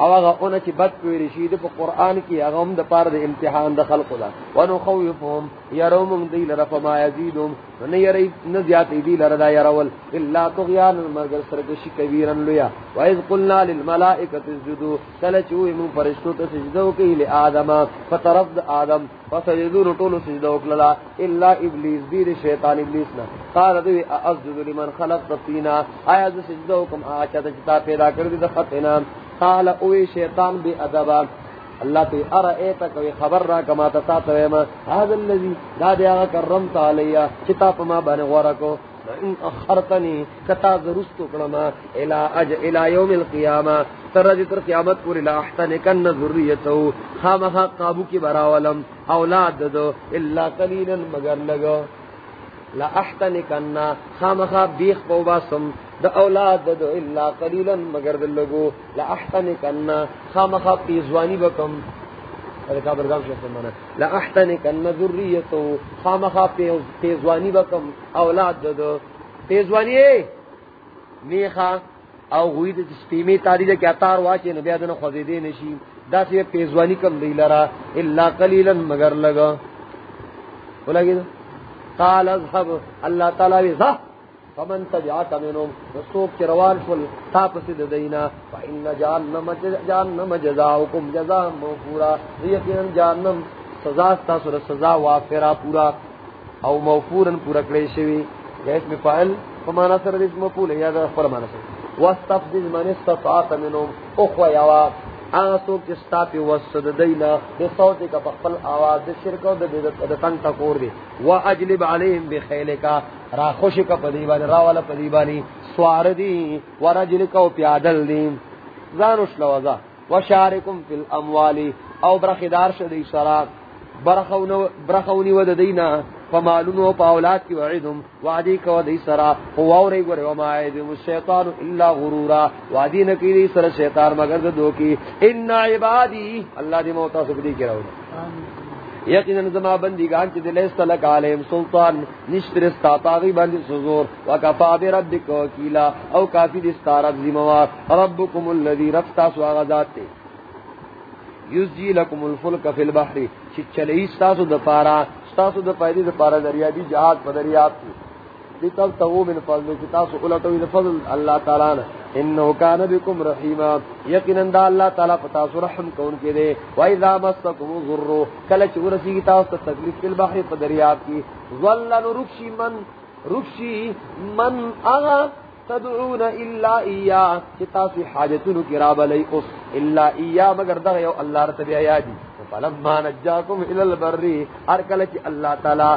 Speaker 1: او هغه اون چې بد پیری شي، د قران کې هغه هم د پاره د امتحان د خلکو دا ونو خوفهم يروم دی لره فما يزيدهم نه يري نه زیات دی لره دا يرول الا طغيان مگر سرګشي کبیرن لیا. واذ قلنا للملائکه اسجدوا. کلچو من فرشتو ته سجدو کوي ل ادم فطرف د ادم فسجدوا طول سجدو کلا الا ابلیس دی شیطان ابلیس نه. قال دی اسجد لمن خلق طینا آیا سجدو کوم اچا ته پیدا کړی د خطینا قال، اوی شیطان بی ادبا. اللہ تو تی ارائیتا کوئی خبر را کما تا تویما هذا اللذی دا دیا کرمت علیا چتا پما بانی غورکو ان اخرتنی کتا زرستو کرما الى اج، الى یوم القیامة ترجی تر قیامت پوری لا احتنکن ذریتو، خامخا قابو کی براولم، اولاد دو، الا قلیلا مگر لگو لا احتنکن، خامخا بیخ پوباسم د اولاد د الا قليلا مگر د لګو لا احتنکن خامخ پیزوانی بکم. کا برګام شته معنا لا احتنکن ذریته خامخ پیزوانی بکم. اولاد د پیزوانی میخه او غوی د سپیمی تاری د کاتار واچې نو بیا د خوځې نشي دا سی پیزوانی کم دی لرا. الا قليلا مگر لگا. ولګی قال اذهب. الله تعالی ذا. فمن تبعك منهم. وسوق روان فل تاپس دینا. فإن جهنم جهنم جزاؤكم جزاء موفورا. یقینا جهنم سزا تاسو سزا وافرا پورا. او موفورن پورا کړی شوی. گیس می فاعل فمانا سر اسم مفعول. یا فرمانا سر. واستفزز من استطاعت منهم. اخوة یوا آسو کستا پی وسد دینا دی صوتی کا پخفل آواز دی شرکو دی تنگ تکور دی و اجلب علیہم بخیلکا را خوش کا پدیبانی را والا پدیبانی سوار دی و رجل کا پیادل دی۔ زانوش لوزا و شارکم فی الاموالی۔ او برخدار شدی سرا۔ برخونی ود دینا۔ فمالونو پاولات کی وعدم وعدی کو دی سرا. فواوری گورے وما عیدم الشیطان الا غرورا. وعدی نکی دی سر شیطان مگر دو کی. ان عبادی. اللہ دی موتا سکتی کی رہو یقینا زما بندگان چ دل استلک علیہم سلطان. نشتر استا طاغی بند سزور. وکفا بربک وکیلا. او کافی دستار ذمہ ربکم الذی رفتا سوا غذات یزجی لکم الفلک فی البحر. چ چلی استاسو دپارا استاسو د فائدې دپارا دریا دی جہاد پدریات کی لتل تو من فضل کې تاسو کتاسو الٹو فضل اللہ تعالی نے انه كان بكم رحيما يقينا دا الله تعالی پتا سو رحم کون کے دے و اذا مسكم ضر کل چورسی تا اس تکلیف فی البحر فدریاب کی ظلن رخشی من رخشی من اغا تدعون الا ايا چتا سی حاجتن کی راب علی اس الا ايا مگر دا یو اللہ رتبی ایادی فلما نجاكم الى البر ارکل چ اللہ تعالی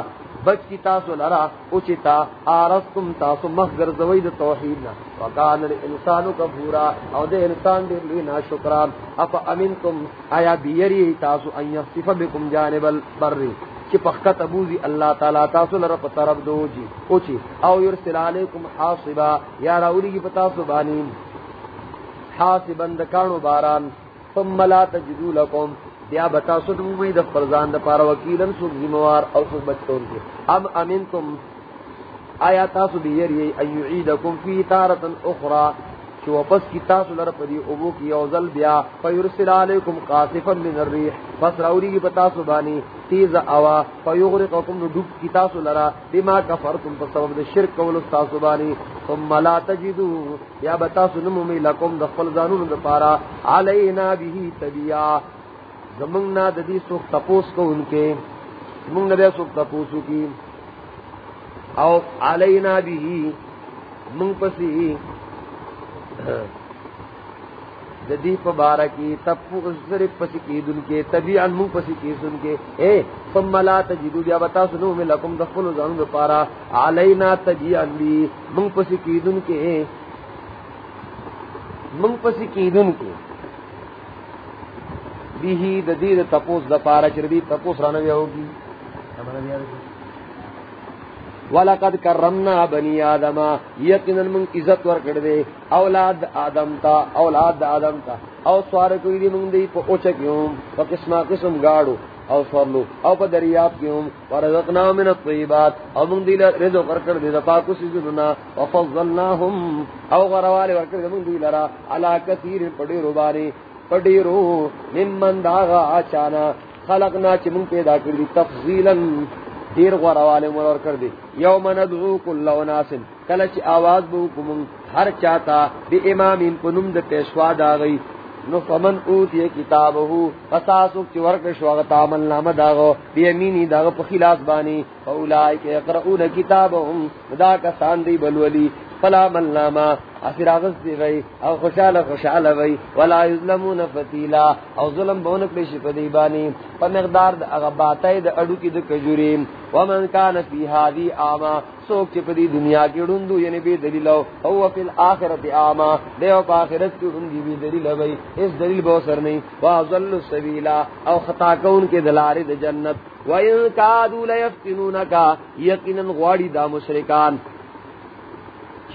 Speaker 1: بچ کی تاسو لرا اوچتا آرستم تاسو مخگر زوید توحیدنا وکان الانسانو کفورا، او دے انسان دے لینا شکران افا امنتم، آیا بیری تاسو ان یخصف بکم جانب البری چی پخکت ابوزی اللہ تعالی تاسو لرا پترب دو جی۔ اوچی او یرسل علیکم حاصبا، یا راولی کی پتاسو بانین حاصبا دکانو باران۔ ثم لا تجدو لکم۔ بیا بتا سو دم می د فرزان د پار وکیلن سو ذمہوار او سو بچون کے ام امنتم، آیا تاسو بھی یری ای یعیدکم فی تارتا اخرى؟ چو واپس کی تاسو لر پدی ابو کی اوزل بیا فیرسل علیکم قاصفا من الريح. پس راوری کی بتا سو بانی تیز اوا فیغرقکم ڈوب کی تاسو لرا بما کفرتم پر سبب د شرک کول تاسو بانی ثم لا تجدو یا بتا سو نمو می لکم دخل زانون د پارا علینا به تبیا زمنگ نہ ددی سوکھ تپوس کو ان کے زمنگ نہ سوکھ تپوسو کی او علینا بھی منگ پسی جدی پبارکی تپو صرف پسی کی دن کے تبی انمو پسی کی سن کے اے، ثم لا تجدو، بیا بتا سنو میں لکم دخل زنگ پارا علینا تجی اندی من پسی کی دن کے من پسی کی دن کے بیہی ددید تپوس دپارا چردی تپوس رانا رانوی ہوگی۔ ہمارا دیا ولقد کرمنا بنی آدم، یقینا من عزت ور کړ دے، اولاد آدم تا، اولاد آدم تا۔ او سوار کوئی دی من دی په اوچ کیوم په قسمه قسم گاڑو۔ او سورلو او په دریاب کیوم ورزقنا من الطيبات او من دی رزق ور کړ دے پاکو سيزنا وفضلناهم، او غرواله ور کړ من دی لرا۔ علا کثیر پډی روبانی پډیرو ممن داغا اچانا خلقنا چې من پیدا کړی تفضیلا دیر غور والے مرور کر دی یوم ندعو کل ناسن کلچ آواز بو کم ہر چاہتا بی امام ان کو نمد پیشوا دا گئی نو فمن اوتی کتابہو، فساسو چی ورک شواغت عمل نام داغو، بی امینی داغو پخیلاس بانی. فولائی کے اقرؤون کتابہم، دا کسان دی بلولی. فلا من لاما. اخر اغز دی غی او خوشحال خوشحال وی. ولا یظلمون فتیلا. او ظلم بونک لیشی پدی بانی. پا مقدار دا اغباتای دا اڈو کی دا کجوریم ومن کان فی هادی آما. سوک چی پدی دنیا کی رندو یعنی بی دلیلو او فی الاخرت آما. دیو پا آخرت کی رندی بی دلیل وی. اس دلیل بو سر نہیں وازل السبیلا. او خطا کون کے دلاری دا جنت. وَإِن كَادُوا لَيَفْتِنُونَكَ يَقِنًا غَوَارِ دا مشرکان.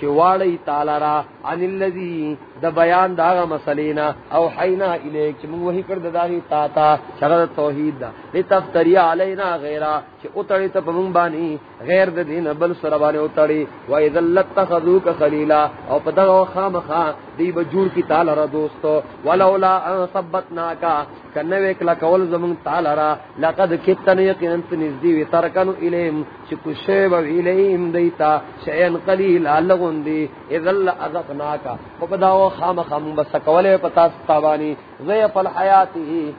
Speaker 1: چواڑی تالارا ان الذي د بیان دا مسلینا او حینا الیک چ من وਹੀ کر دداغي تا تا شغل توحید دا لتفتری علینا غیرا چ اتڑی ت پمن بانی غیر د دین بل سر بانی اتڑی و اذا لتخذوک خلیلا. او پدغه خام خا دی بجور کی تالارا دوستو. ولولا ان ثبتنا کا کنه وکلا کول زمون تالارا لقد کتن یقین انت نزدی و ترکنو الیم چ کشه و الیم دیتا. شیئن قلیل لغون دی اذا لذقنا کا پداو خام خام بس کولے پتا ستابانی ضیف الحیاتی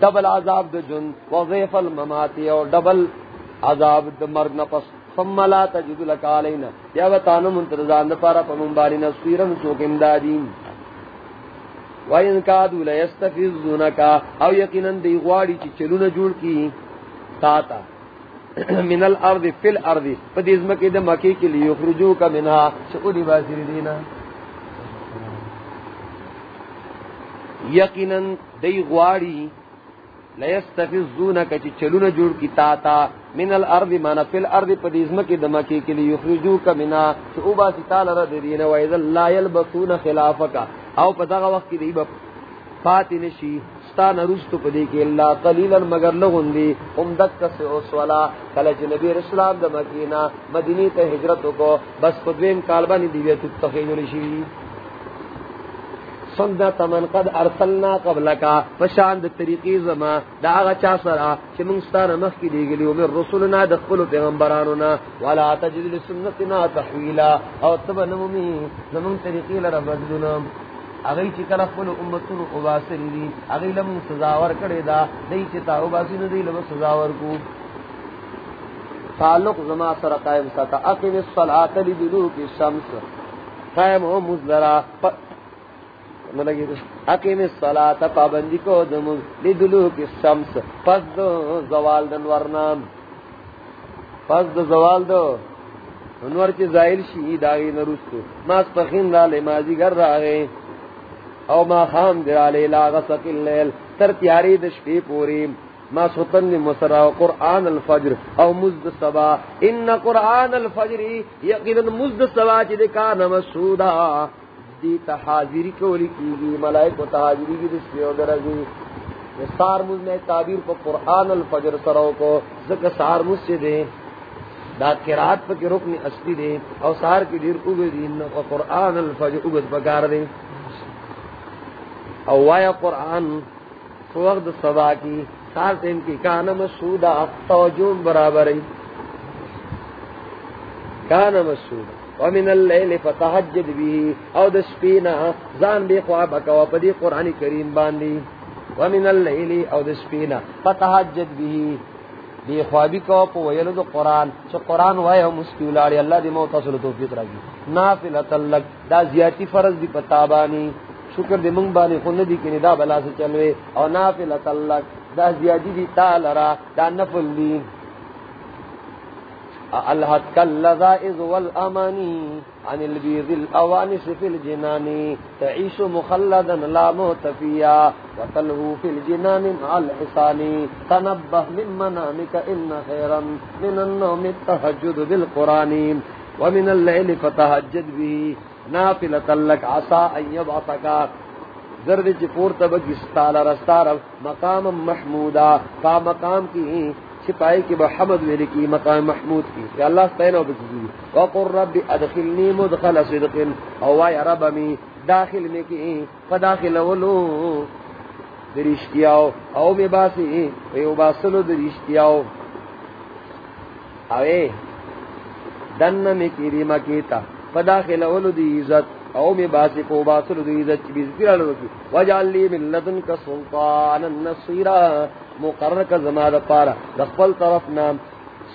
Speaker 1: ڈبل عذاب د جن و ضیف المماتی او ڈبل عذاب د مرگ نفس. ثم لا تجد لك علينا یا وتانو منتظان پارا پمن باری نصیرن سوک امدادین و وَإِن كَادُوا لَيَسْتَفِزُّونَكَ او یقینا دی غواړي چې چلونه جوړ کی تا تا من الارض فی الارض. پدیزمه کې د مکی کې لیو خرجو کا منها شکو دی باسر دینا یقینا دی غواړي لیستفزونک چې چلونه جوړ کی تا تا من الارض، ما فی الارض پدیزم کی دما کی کلی یخرجوک منا چې او با ستال را دین و اذا لا یلبسون خلافک. او پدغه وخت دی بپ فاتن شی ستا نرست پدی کی اللہ قلیلا مگر لغندی ام دک سے او سوالا کله چې نبی رسول الله مدینی ته ہجرت کو بس پدویم کالبانی دیوی تو تخیل سنت من قد ارسلنا قبل کا فشان د زما. دا هغه چا سره چې موږ ستاره مخ کې دیګلی او رسولنا د خپل پیغمبرانو نه ولا تجد لسنتنا تحویلا. او تب نمومی زمون طریقې لره بدلونه. هغه چې کله خپل امتونو او واسری دي لم سزاور کړي دا دای چې تا او باسی نه لم سزاور کو تعلق زما سره قائم ساته. اقیم الصلاه لدلوک الشمس. قائم او مطلب مزرا حکیم الصلاة، پابندی کو دم لدلو کی شمس پس دو زوال دن ورنام پس دو زوال دو، انور چی زائل شی، داغی نرستو ما سپخین لالے مازی گر راغے او ما خام درالے لا غسق اللیل۔ تر تیاری دشپی پوریم ما سوتن مسرا قرآن الفجر او مزد سبا۔ ان قرآن الفجر یقینا مزد سبا چی دکا نمسودا دی تحاضری کولی کی گی ملائک و تحاضری کی دس پیو درگی سار مز میں تعبیر کو قرآن الفجر سرو کو ذکر سار مز سے دیں۔ دا قرات پا کی رکن اصلی دیں او سار کی دیر اگد دین و قرآن الفجر اگد پکار دیں۔ او وایا قرآن وقت صدا کی، سار تین کی کانا مسودا توجون برابر کانا مسودا ومن الليل فتهجد به. او د سپینا ځان دی خوا بکوا په دی قران کریم باندې. ومن الليل او د سپینا فتهجد به. دی خوا بی کو په ویلو د قران چې قران وای او مستولاړي الله دې مو تاسو له توفیق راکړي. نافله تلک دا زیاتی فرض دی پتا باندې. شکر دی منگ بانی خون دی کنی دا بلا سے چلوے او نافل تلک دا زیادی دی تال را دا نفل دی الحد کاللذائز والامانی عن البیض الاوانس فی الجنانی تعیش مخلدا لا موت فیا وتلہو فی الجنان مع الحسانی تنبہ من منامک ان خیرا من النوم التحجد بالقرآن. ومن الليل فتهجد به نافلة لك، عسى أن يبعثك. زرد چپور تبک رستار مقام محمودا، کا مقام کی چھپائی کی بحمد ویلی کی مقام محمود کی۔ یا اللہ تعالی ستینو بکیزی وقر رب ادخلنی مدخل صدق او یا رب می داخل میں کی فداخل ولو۔ درشتیاو او می باسی ویو باسلو درشتیاو اوے دن میں کی کیری مکیتا۔ فداخل اولو دی عزت۔ او می باسی کو باسل دی عزت چی بیزگیر علو کی۔ وجعل لی من لدن کا سلطان النصیرہ مقرر کا زمان پارا. دخپل طرف نام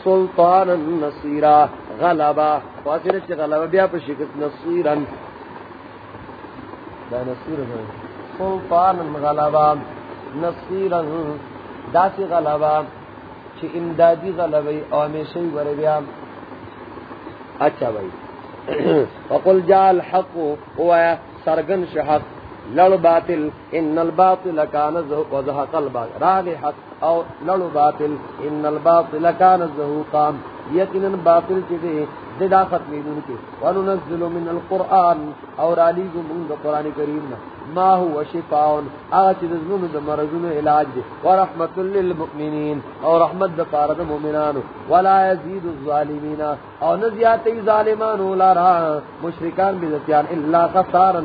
Speaker 1: سلطان النصیرہ غلبا. فاسر چی غلبا. بیا پر شکت نصیرا. دا نصیر سلطان غلبا. نصیرا. دا سی غلبا. چی امدادی غلبی. او ہمیشہی ور بیا. اچھا بھائی. وقل جا الحق. هو سرگن شحق. لڑ باطل ان الباطل كان وزهق الباطل. راہ حق. او لڑ باطل. ان الباطل كان زهوقا یقینا باطل چیزیں ددا ختمی دن کے وننزل من القرآن. اور علیگ من قرآن کریم ما هو شفاء آج رزمون دا مرزون علاج دے ورحمت للمؤمنین. اور رحمت دا پارد مؤمنان ولا يزید الظالمین. اور نزیاتی ظالمان لارا. مشرکان بذتیان الا خسارا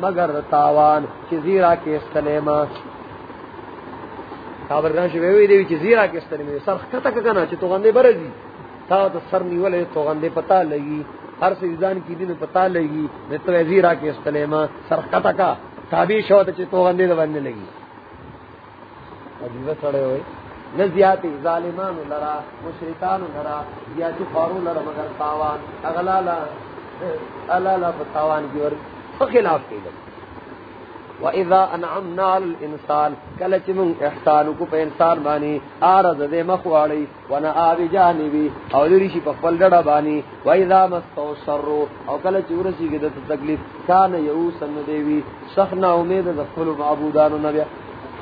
Speaker 1: مگر تاوان. چیزیرا کے استلیما خبرگان شویوی دیوی چیزیرا کے استلیما سرخ کتا کنا چی تو غندے برزی تا تو سر نیولے تو غندے پتا لگی ہر سیزان کی دن پتا لگی میں تو وزیرا کے استلیما سرختا کا. تابی شو تو تو غندے دو بننے لگی عجیب سڑے ہوئے نزیاتی ظالمان لرا مشرکان لرا زیاتی خارو لرا مگر تاوان. اغلالا الالا فتاوان کی اور خلاف کی لگی وَإِذَا أَنْعَمْنَا لِلْإِنسَانِ كَلَچِ مُنْ احسان کو پہ انسان بانی آرز دے مخواڑی ونعا جانبي او لریشی پخفل ڈڑا بانی وَإِذَا مَسْتَوْ شَرُّ او کلچ ورسی گدت تکلیف، کان یعوسن دیوی سخنا امید دخل معبودان نبی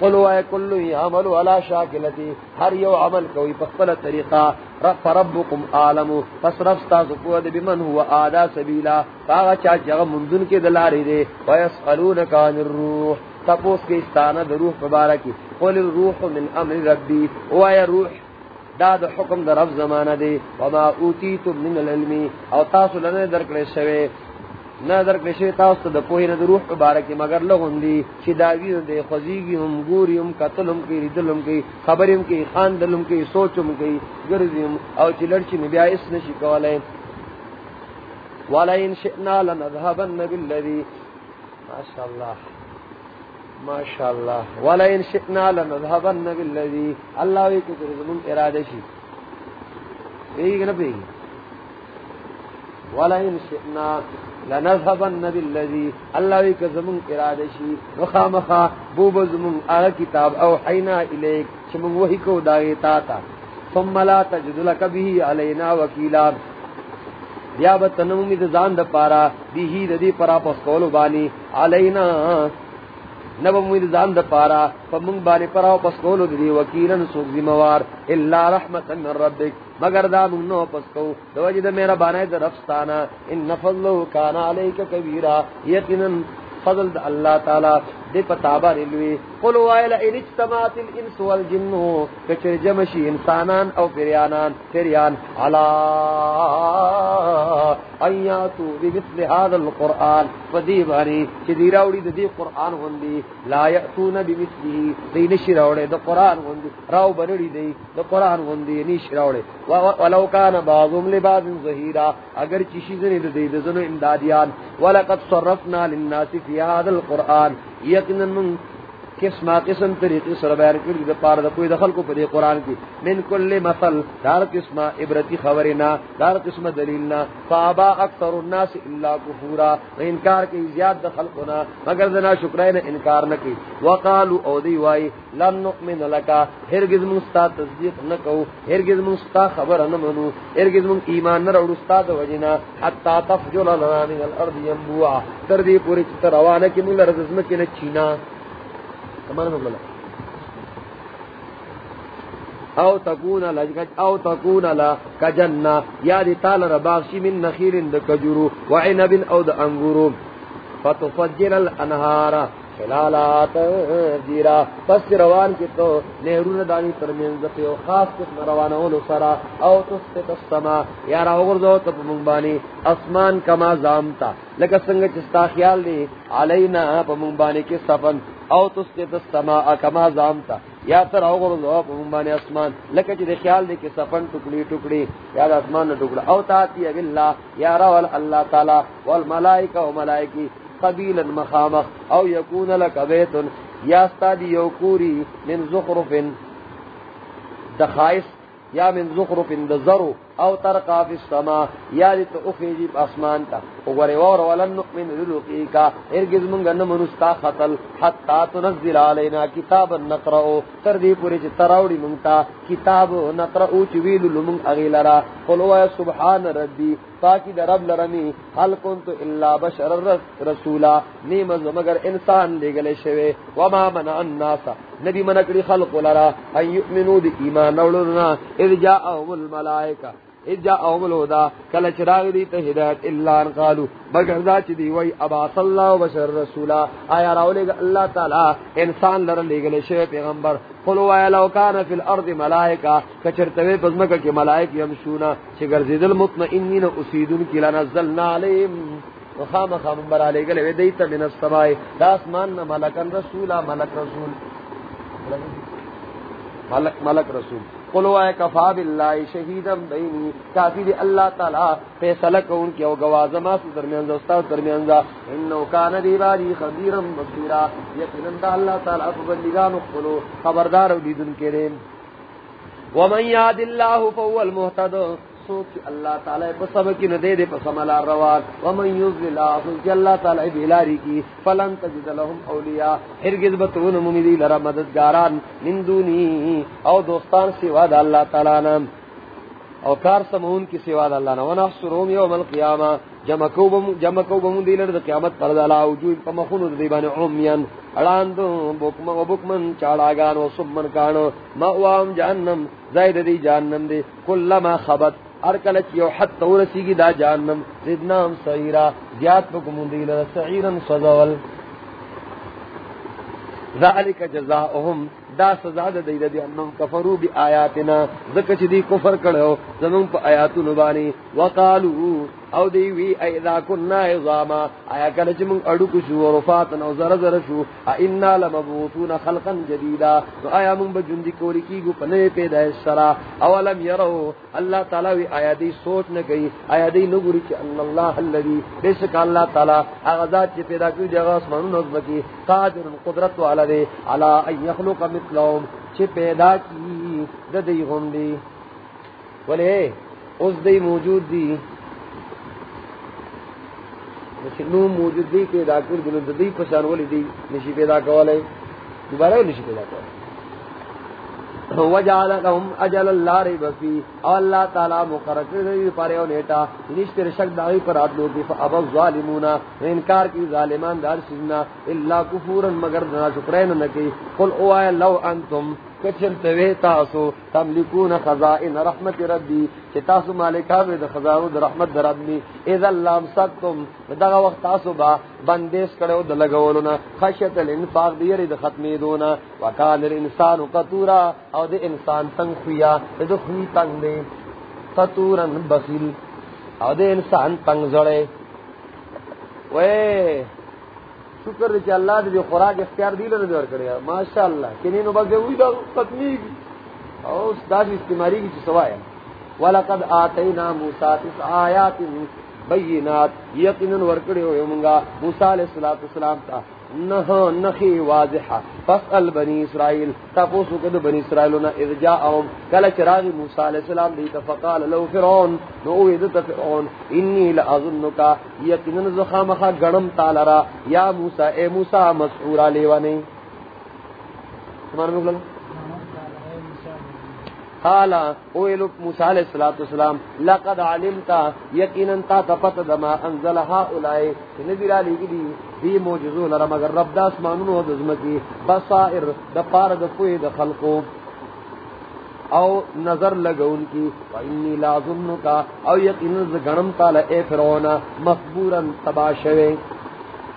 Speaker 1: قلو اے کلو عملو علا شاکلتی ہر یو عمل کوئی پخفل طریقہ رب ربکم عالمو پس رفستا سکوہ بمن ہوا آدھا سبیلا. فاغا چا جغم مندن کے دلاری دے ویسألونکا الروح. تپوس کے استانا در روح مبارکی قل الروح من امر ربی وایا روح داد حکم در رب زمانہ دے وما اوتیتم من العلمی او تاسو لنے درکڑے شوے نہ در کشی تاست د پوی نہ روح مبارک مگر لغون دی چی داوی دے خزیگی ہم گوری، ہم قتلم کی ردلم کی خبرم کی خان دلم کی، سوچم کی، گرزیم، او چې چی لڑچی نبیا اس نشی کولے. ولئن شئنا لنذهبن بالذي ما شاء الله ما شاء الله ولئن شئنا لنذهبن بالذي الله وی کہ زمون ارادہ شی. یہی کہ ولئن شئنا لنذهبن بالذي الله وك زمن اراده شي وخامخا بو زمن ا كتاب او حينا اليك چمن وہی کو دای تا تا. ثم لا تجد لك به علينا وكيلا یا بتنم می زان د پارا. دی ہی ردی پرا پس کولو بانی. علینا نب مید زان د پارا فمن بانی پراو، پس کولو دی وکیلن سوک زیموار اللہ رحمتا من ربک. مگر دا من نو پس کو دو وجد میرا بانی در افستانا ان فضلو کانا علیک کبیرا، یقینا فضل دا اللہ تعالی. دے پتابا رلوی قلو آئیلا ان اجتماعت الانس والجن کچر جمشی انسانان او فریانان، فریان۔ علا ایاتو بمثل هذا القرآن۔ فدی بانی، چی دی راوڑی دی قرآن ہوندی لا یأتون بمثلی دی نشی راوڑی دی قرآن ہوندی راو بنڑی دی دی قرآن ہوندی نشی راوڑی ولو کان بعضم لبعض ظہیرا اگر چیشی زنی دی دی زنو امدادیان۔ ولقد صرفنا للناس فی هذا القرآن۔ یقیناً من قسم قسم طریقے سره بیان کړی د پاره د کوئی دخل کو په قرآن کې من کل مثل، دار قسم عبرتی خبرنا دار قسم دلیلنا۔ فابا اکثر الناس الا کفورا۔ انکار کی، زیاد دخل کونا مگر ذنا شکرین انکار نہ کی۔ وقالو او دی وای لن نؤمن لك هرگز مستا تصدیق نہ کو۔ هرگز مستا خبر نہ منو۔ هرگز من ایمان نہ وړو استاد وجنا۔ حتا تفجر لنا من الارض ينبوع تر دی پوری چتر روانه کی موږ رزم کې نه چینا۔ او تکون لجکج او تکون لا کجنہ یا دی تال رباغشی من نخیل د کجرو وعنب او د انگورو۔ فتفجر الانهار خلالات جیرا پس روان کی تو نهرون دانی ترمین زفی و خاص قسم روان اولو سرا او تسقط السما یا را غرزو تپ منبانی اسمان کما زامتا لکا سنگ چستا خیال دی، علینا پا منبانی کی صفن. او تسقط السما کما زامتا یا تر او غرض او په اسمان. لکه چې د خیال دې کې سفن ټوکړي ټوکړي. یا د اسمان نه ټوکړه. او تاتی بالله. یا را ول تعالی. والملائکه او ملائکی. قبیلا مخامخ، او یکون لک بیت، یا استادی یو کوری من زخرف دخائس یا من زخرف دزرو او ترقا فی السما، یا دی تو اخیجی اسمان تا. اگوری وار ولن نؤمن للقیکا ارگز منگا نمنستا خطل حتی تنزل علینا کتابا نقرأو تر دی پوری چی تراؤڑی منگتا کتاب نقرأو چویلو لمنگ اغیلرا قلوہ سبحان ردی پاکی در رب لرمی. حل کنتو الا بشر رسولا. نیمز مگر انسان لے گلے شوے وما منع الناسا نبی منکڑی خلق لرا. ان یؤمنو دی ایمان نولونا اذ جاءهم الملائکہ. اجا اومل ہودا کل چراغ دی تے ہدایت الا ان قالو۔ مگر دا چ دی وئی ابا صلی اللہ بشر رسولا۔ آیا راولے گا اللہ تعالی، انسان لر لے گلے شے پیغمبر۔ قلو ایا لو کان فی الارض ملائکہ کچرتوی بزمکہ کہ ملائک یمشونا۔ چگر زید المطمئنین اسیدن کی لنزلنا علیہم وخام خام بر علی گلے دیتا من السماء دا اسمان ملکن رسولا، ملک رسول۔ ملک ملک رسول۔ قلو کفا باللہ شہیدم بینی کافی دی اللہ تعالی فیصلہ کون کی او گواز ما سو درمیان دا، استاد درمیان دا. انو کان دی باری خبیرم بصیرا یقینا دا اللہ تعالی اپ بندگان قلو خبردار دی دن کے دین ومن یاد اللہ فهو المهتد سوچ اللہ تعالی پس سب کی ندے دے پس عمل روان ومن یذل اللہ سوچ اللہ تعالی بھلاری کی، فلن تجد لهم اولیاء ہرگز بتون ممیدی لرا مددگاران. من دونی، او دوستان سوا دا اللہ تعالی نام او کار سمون کی سوا دا اللہ نام ونحصرهم یوم القیامہ. جمع کو بم، جمع کو بم قیامت پر دلا وجود پمخون دی بان عمیان اڑان دو بوکم و بوکمن چاڑا گان و سمن کانو. ماوام جہنم، زائد دی جہنم دی. کلما خبت. ار کلچ یو حد تورسی کی دا جانم زدنام سعیرا زیاد پکم دیل سعیرا سزول ذالک جزاؤہم دا سزا دا دی دی انہم کفرو بی آیاتنا، ذکر دی کفر کرو زنم پا آیاتو نبانی وقالو، او دی وی ایذا کننا عظاما، آیا کله چې موږ اډو کو شو رفات نو زره زره شو ائنا لمبعوثون خلقا جديدا نو آیا موږ به ژوند کولی کیږو په نوې پیدایش سره اولم يروا الله تعالی وی آیا دی سوچ نه کوي آیا دی نو ګوري چې ان الله الذي بشک الله تعالی هغه ذات چې پیدا کړی جی دی هغه اسمانونو زمکی قادر قدرت علی دی علی ان يخلق مثلهم چې پیدا کی د دې غوندي ولې اوس دی موجود دی۔ نو موجود دی پیدا کر دل دی پسان ولی دی نشی پیدا کولے۔ دوبارہ نشی پیدا کولے۔ وجعل لهم اجل الله ريب في الله تعالی مقرر دی پارے او نیٹا، نشتر شک داغی پر عدلو کی فاب الظالمون، انکار کی ظالمان دار سننا الا کفورا مگر نہ شکرین نہ کی قل او لو انتم کچن توی تاسو تملکون خزائن رحمت ربی، چی تاسو مالکا بی دا خزائن دا رحمت دا ربی. اذا اللہم سکتم دا وقت تاسو با بندیس کرو دا لگولونا. خشیت الانفاق دیر دا ختمی دونا وکان الانسان قطورا، او دا انسان تنگ خویا، دا خوی تنگ دے. قطورا بخیل، او دا انسان تنگ زڑے. وے شکر دے اللہ دے خوراک اختیار دی لے دور کرے ماشاءاللہ. کنی نو بس وی دا پتنی کی او اس دا جی استعماری کی سوا ہے ولقد اتینا موسی تس آیات بینات، یقینا ورکڑے ہوئے منگا، موسی علیہ الصلوۃ والسلام تا نہ نخی واضحہ، فاسأل بنی اسرائیل تپوسو کد بنی اسرائیلونا اذ جاءهم کل چراغ موسیٰ علیہ السلام دیتا، فقال لو فرعون، نو اویدت فرعون، انی لأظنکا، یقینا زخامخا گنم تالرا یا موسیٰ، اے موسیٰ، مسعورا لیوانے تمہارا مکلل قال اویل موسی علیہ الصلوۃ والسلام لقد علمت یقینا تا تفت دما انزل هؤلاء نبی علی دی دی معجزو لرا، مگر رب داس مانو د زمکی بصائر د پار د کوی د خلقو۔ او نظر لگون کی، و انی لا ظنکا او یقینا ز گنم تعالی اے فرعون مخبورا تباشوی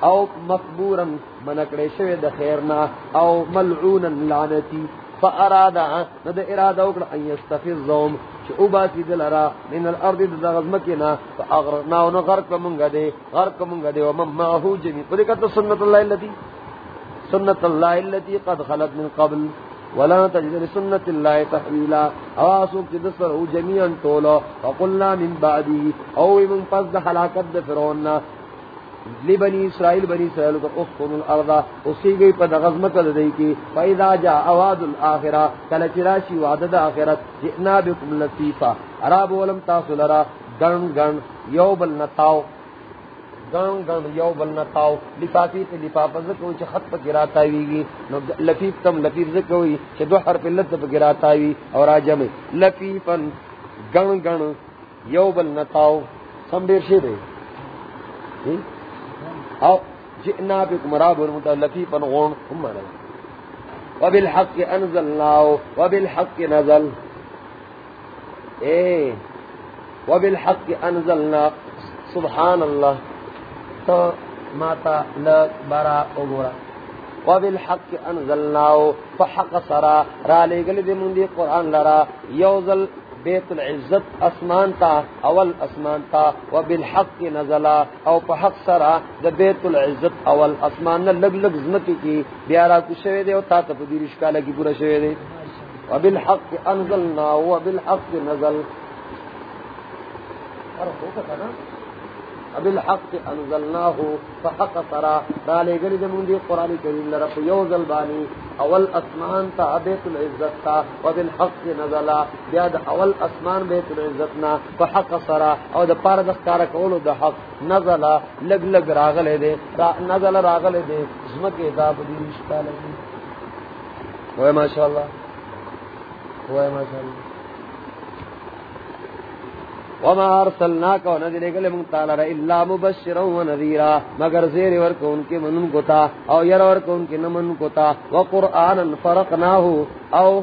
Speaker 1: او مخبورا منکڑے شوی د خیرنا، او ملعونا لعنتی۔ فارادا ند ارادا وکړه ان یستفزهم چې او باسی دلرا من الارض د غزمکنا فاغرقنا ونغرق مونږه دي غرق مونږه دي ومن ما هو جميع فلکت سنت الله التي سنت الله التي قد خلت من قبل. ولا تجد لسنت الله تحويلا. اواسوک چې دسر او جميعا طولا. وقلنا من بعدي او من فضل حلاکت فرعون. لی بنی اسرائیل بنی اسرائیل کو اسقن الارض، اسی گئی پا غزمت لدئی کی۔ فیدا جا اواد الاخرہ کلچراشی وعدد آخرت، جئنا بکم لطیفا عراب ولم تاسو لرا، گن gonna you bill نتاو۔ Gun gonna you بل نتاو۔ لفافی تی لفاف زکوی چھ خط پا گراتاوی گی۔ لفیف تم لفیف زکوی چھ دو حرف لط پا گراتاوی اور آجم لفیفا گن گن یو بل نتاو۔ سم دیر شیر ہے او جئنا بكم راب المتلفي فنغون هم نزل. وبالحق انزلناه وبالحق نزل. ايه وبالحق انزلنا سبحان الله تو ماتا لك برا اغورا وبالحق انزلناه فحق سرا. را لگل دي من دي قرآن لرا. يوزل بیت العزت اسمان تا، اول اسمان تا، و بالحق نزلا، او په حق سرا د بیت العزت اول اسمان نه لګ لګ زمتی کی بیا را کو شوی دی او تا ته په دې رښکاله کی پورا شوی دی و بالحق انزلنا، و بالحق نزل. ارخو کنا بالحق انزلناه فحق ترى دالے گلی دمون دی قران کریم لرب یوزل بانی، اول اسمان تا بیت العزت تا وبالحق نزل بیاد اول اسمان بیت العزت نا، فحق ترى او د پار د کار کولو د حق نزل لگ لگ راغلے دے، را نزل راغلے دے زمکه دا بدی رشتہ لگی۔ وای ماشاءاللہ وای ماشاءاللہ۔ وما ارسلناک و نذیر گلے من تعالی الا مبشرا و نذیرا مگر زیر ور کو ان کے منن کو تا او یر ور کو ان کے نمن کو تا وقرانا فرقناه، او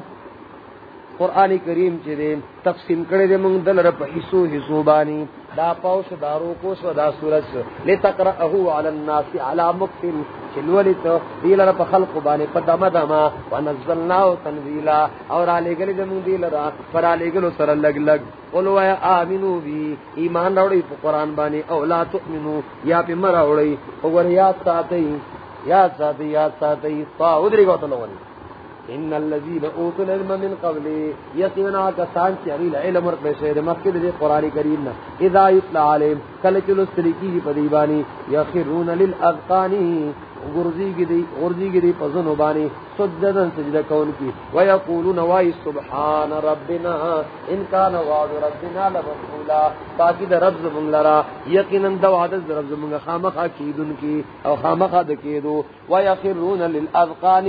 Speaker 1: قران کریم چ دے، تقسیم کرے دے من دل رب حصو حصو بانی۔ دا پاوش دارو کو سو دا سورج۔ لتقرأه على الناس على مكتن چلولی تو دیل را پا خلق بانی پا دم دم ونزلناو تنزیلا۔ اور آلے گلی دمون دیل را۔ پر آلے گلو سر لگ لگ۔ قلو اے آمنو بی۔ ایمان روڑی پا قرآن بانی۔ او لا تؤمنو۔ یا پی مرا روڑی اور یاد ساتی یاد ساتی یاد ساتی تا ادری گو تلوانی ان الذين اوتوا العلم من قبل يقينا كسان چری علم اور پیشے دے مسجد دے قران کریم نہ اذا يطلع عليهم كل چلو سريكي پديباني يخرون للاذقان غرزی گی دی غرزی گی دی پزن بانی سجدن سجدہ کون کی ویقولون وائی سبحان ربنا، ان کان وعد ربنا لمفعولا. باقی دا رب زمون لرا، یقینا دا وعد رب زمون خامخا کیدن کی، او خامخا دکیدو ویخرون للاذقان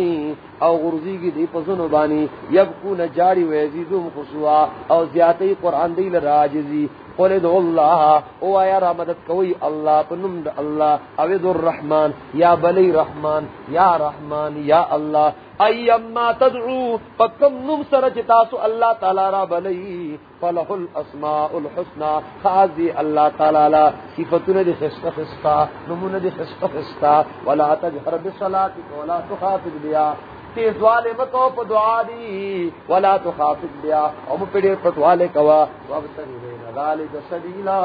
Speaker 1: او غرزی گی دی پزن بانی یبکون جاری و ویزیدو مخصوا او زیادی قرآن دی لراجزی. قل ادعو اللہ او آیا را مدد کوئی اللہ پنم دا اللہ او ادعو الرحمن، یا بلی رحمان یا رحمان یا اللہ ایما تدعو فکم نم سرچ تاسو اللہ تعالی را بلی فلح الاسماء الحسنى خازی اللہ تعالی لا، صفتون دی خسق خسقا نمون دی خسق خسقا ولا تجہر بصلاتک ولا تخافد بیا، تیز والے مکو پا دعا دی، ولا تخافد بیا، او مپیڑی پتوالے کوا، وابتنی بین ذالک سبیلا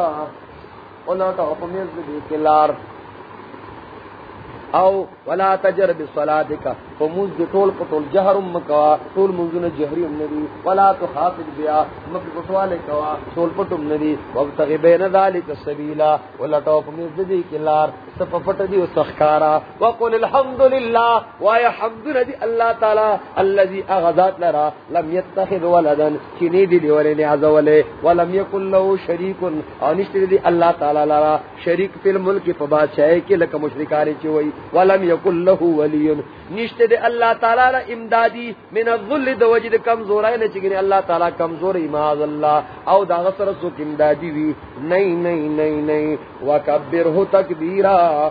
Speaker 1: ولا تخافد بیا او ولا تجر بصلاتک فموز دی طول قطول جہر مکوا طول منزون جہری امندی ولا تو تخافد بیا مکی قطوال کوا، طول پتم ندی، وابتغی بین ذالک السبیلا ولا توپ مزدی کلار سففت دی وسخکارا وقل الحمدللہ، وای حمد ندی اللہ تعالی، اللذی اغذات لرا، لم يتخذ ولدا چنی دی لیولی نعزولی ولم یکن لہو شریکن آنشتی دی اللہ تعالی لرا. شریک فی الملک فبادشاہ کی لکا مشرکانی چوئی ولم یکن لہو ولی نشتے دے دے اللہ تعالی را امدادی من الظل دو وجد کمزور ہے، نے چگنی اللہ تعالی کمزور ایماز اللہ۔ او دا غصر سو امدادی وی۔ نہیں نہیں نہیں نہیں وکبر ہو تکبیرا۔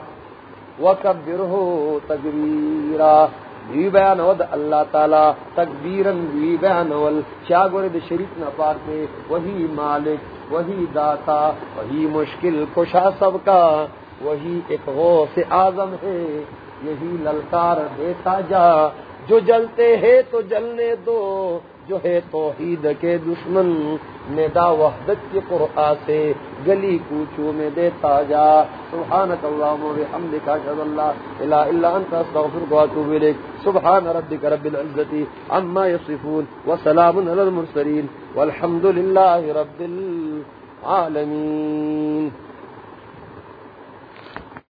Speaker 1: وکبر ہو تکبیرا۔ وی بیان ود اللہ تعالی، تکبیرن وی بیان ول۔ چا گورے دے شریف نہ پار کے وہی مالک، وہی داتا، وہی مشکل کشا سب کا۔ وہی ایک غوث اعظم ہے۔ یہی للکار دیتا جا جو جلتے ہیں تو جلنے دو، جو ہے توحید کے دشمن ندا وحدت کے قرآن سے گلی کوچو میں دیتا جا سبحانک اللہم و بحمدک، اشہد اللہ الہ الا انت، استغفرک و اتوب الیک۔ سبحان ربک رب العزت عما یصفون وسلام علی المرسلین۔ والحمد للہ رب العالمین۔